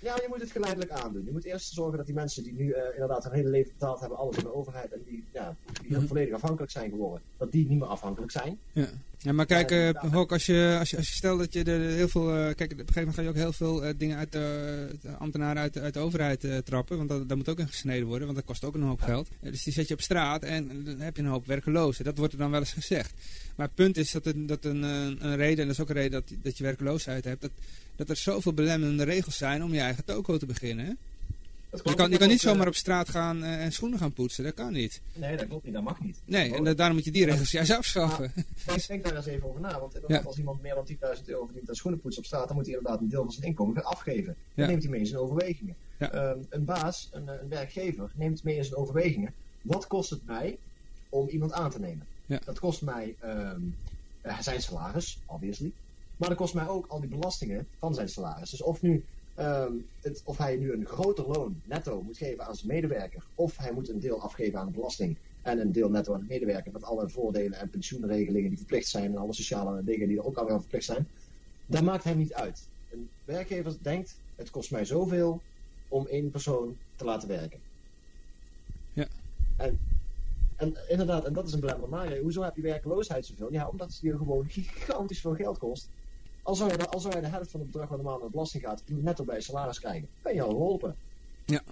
Ja, je moet het geleidelijk aandoen. Je moet eerst zorgen dat die mensen die nu eh, inderdaad hun hele leven betaald hebben, alles in de overheid, en die, ja, die volledig afhankelijk zijn geworden, dat die niet meer afhankelijk zijn. Ja. ja, maar kijk, Ja, eh Hok, als je, als, je, als je stelt dat je er heel veel... eh, kijk, op een gegeven moment ga je ook heel veel eh, dingen uit de, ambtenaren uit, de- uit de overheid eh, trappen. Want dat, daar moet ook in gesneden worden, want dat kost ook een hoop geld. Eh, dus die zet je op straat en eh, dan heb je een hoop werkelozen. Dat wordt er dan wel eens gezegd. Maar het punt is dat, een, dat een, een, reden, en dat is ook een reden dat, dat je werkeloosheid hebt... Dat, dat er zoveel belemmerende regels zijn om je eigen toko te beginnen. hè? Je kan, je kan niet ook, eh, zomaar op straat gaan eh, en schoenen gaan poetsen. Dat kan niet. Nee, dat klopt niet, dat mag niet. Nee, en da- daarom moet je die regels juist afschaffen. Denk, denk daar eens even over na, want Ja. als iemand meer dan 10.000 euro verdient aan schoenenpoetsen op straat, dan moet hij inderdaad een deel van zijn inkomen afgeven. Ja. Dat neemt hij mee in zijn overwegingen. Ja. Ehm, een baas, een, een werkgever, neemt mee in zijn overwegingen. Wat kost het mij om iemand aan te nemen? Dat kost mij ehm, eh, zijn salaris, obviously. Maar dat kost mij ook al die belastingen van zijn salaris. Dus of, nu, ehm, het, of hij nu een groter loon netto moet geven aan zijn medewerker, of hij moet een deel afgeven aan de belasting en een deel netto aan de medewerker met alle voordelen en pensioenregelingen die verplicht zijn en alle sociale dingen die er ook alweer verplicht zijn, dat maakt hem niet uit. Een werkgever denkt, het kost mij zoveel om één persoon te laten werken. Ja. En, en inderdaad, en dat is een belemmerend maar. Hoezo heb je werkloosheid zoveel? Ja, omdat het je gewoon gigantisch veel geld kost. Al zou je de, al zou je de helft van het bedrag wat normaal naar de belasting gaat, netto bij je salaris krijgen, ben je al geholpen. Ja.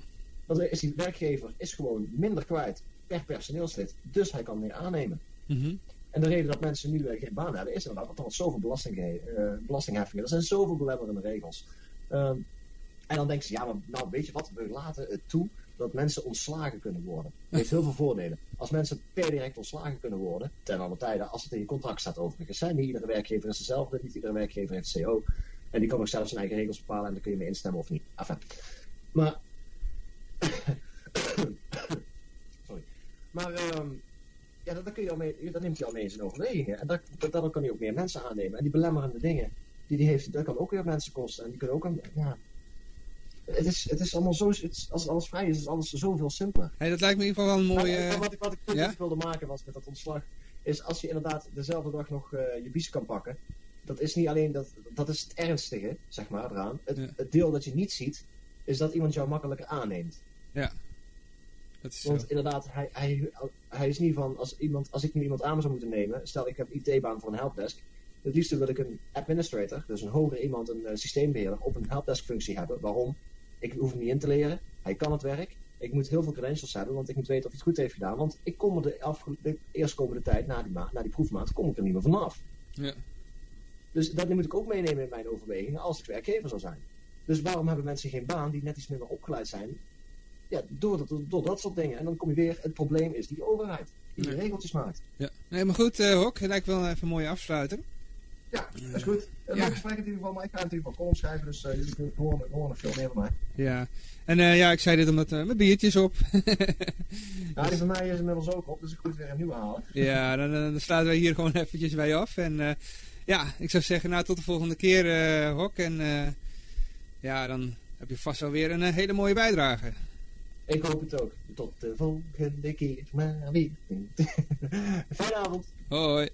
Dan is die werkgever is gewoon minder kwijt per personeelslid, dus hij kan meer aannemen. Mhm. En de reden dat mensen nu eh, geen baan hebben, is inderdaad dat er zoveel belasting, eh, belastingheffingen. Er zijn zoveel belemmerende regels. Ehm, en dan denken ze, ja, maar nou weet je wat, we laten het toe dat mensen ontslagen kunnen worden. Dat heeft heel veel voordelen. Als mensen per direct ontslagen kunnen worden, ten alle tijden, als het in je contract staat overigens. Hè? Niet iedere werkgever is dezelfde, niet iedere werkgever heeft CO. En die kan ook zelf zijn eigen regels bepalen en daar kun je mee instemmen of niet. Enfin. Maar. Sorry. Maar ehm, ja, dat, kun je al mee, dat neemt hij al mee in zijn overwegingen. En dat, dat, kan hij ook meer mensen aannemen. En die belemmerende dingen die hij heeft, dat kan ook weer mensen kosten. En die kunnen ook een, ja. Het is, het is allemaal zo, het is- als alles vrij is, is alles zoveel simpeler. Hey, dat lijkt me in ieder geval wel een mooie... Maar, maar wat ik, wat ik ja? wilde maken was met dat ontslag, is als je inderdaad dezelfde dag nog eh, je biezen kan pakken, dat is niet alleen, dat, dat is het ernstige, zeg maar, eraan. Het, Ja. het deel dat je niet ziet, is dat iemand jou makkelijker aanneemt. dat is zo. Want inderdaad, hij, hij, hij is niet van, als, iemand, als ik nu iemand aan zou moeten nemen, stel ik heb IT-baan voor een helpdesk, het liefste wil ik een administrator, dus een hoger iemand, een eh, systeembeheerder, op een helpdesk functie hebben. Waarom? Ik hoef hem niet in te leren, hij kan het werk, ik moet heel veel credentials hebben, want ik moet weten of hij het goed heeft gedaan, want ik kom er de, afge- de eerstkomende tijd, na die, ma- na die proefmaand, kom ik er niet meer vanaf. Ja. Dus dat moet ik ook meenemen in mijn overwegingen als ik werkgever zou zijn. Dus waarom hebben mensen geen baan die net iets minder opgeleid zijn? Ja, door dat, door dat soort dingen. En dan kom je weer, het probleem is die overheid. Die de Ja. regeltjes maakt. Ja. Nee, maar goed, eh Hok, lijkt wel even een mooie afsluiter. Ja, dat is goed. Een Ja. leuk gesprek in ieder geval, maar ik ga natuurlijk wel column schrijven, dus eh, jullie kunnen- horen, horen nog veel meer van mij. Ja. En eh, ja, ik zei dit omdat eh, mijn biertje is op. Nou, die van mij is inmiddels ook op, dus ik moet weer een nieuwe halen. ja, dan, dan sluiten wij hier gewoon eventjes bij af. En eh, ja, ik zou zeggen, nou tot de volgende keer, eh Hok. En eh, ja, dan heb je vast wel weer een hele mooie bijdrage. Ik hoop het ook. Tot de volgende keer maar weer. Fijne avond. Hoi.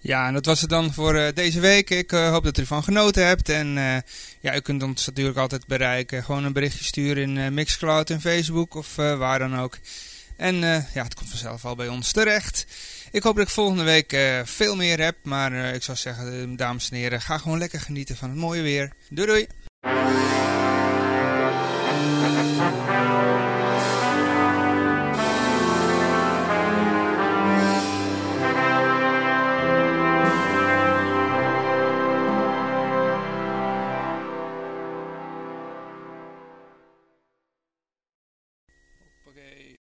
Ja, en dat was het dan voor eh, deze week. Ik eh, hoop dat u ervan genoten hebt. En eh, ja, u kunt ons natuurlijk altijd bereiken. Gewoon een berichtje sturen in Mixcloud en Facebook of waar dan ook. En ja, het komt vanzelf al bij ons terecht. Ik hoop dat ik volgende week veel meer heb. Maar ik zou zeggen, dames en heren, ga gewoon lekker genieten van het mooie weer. Doei doei!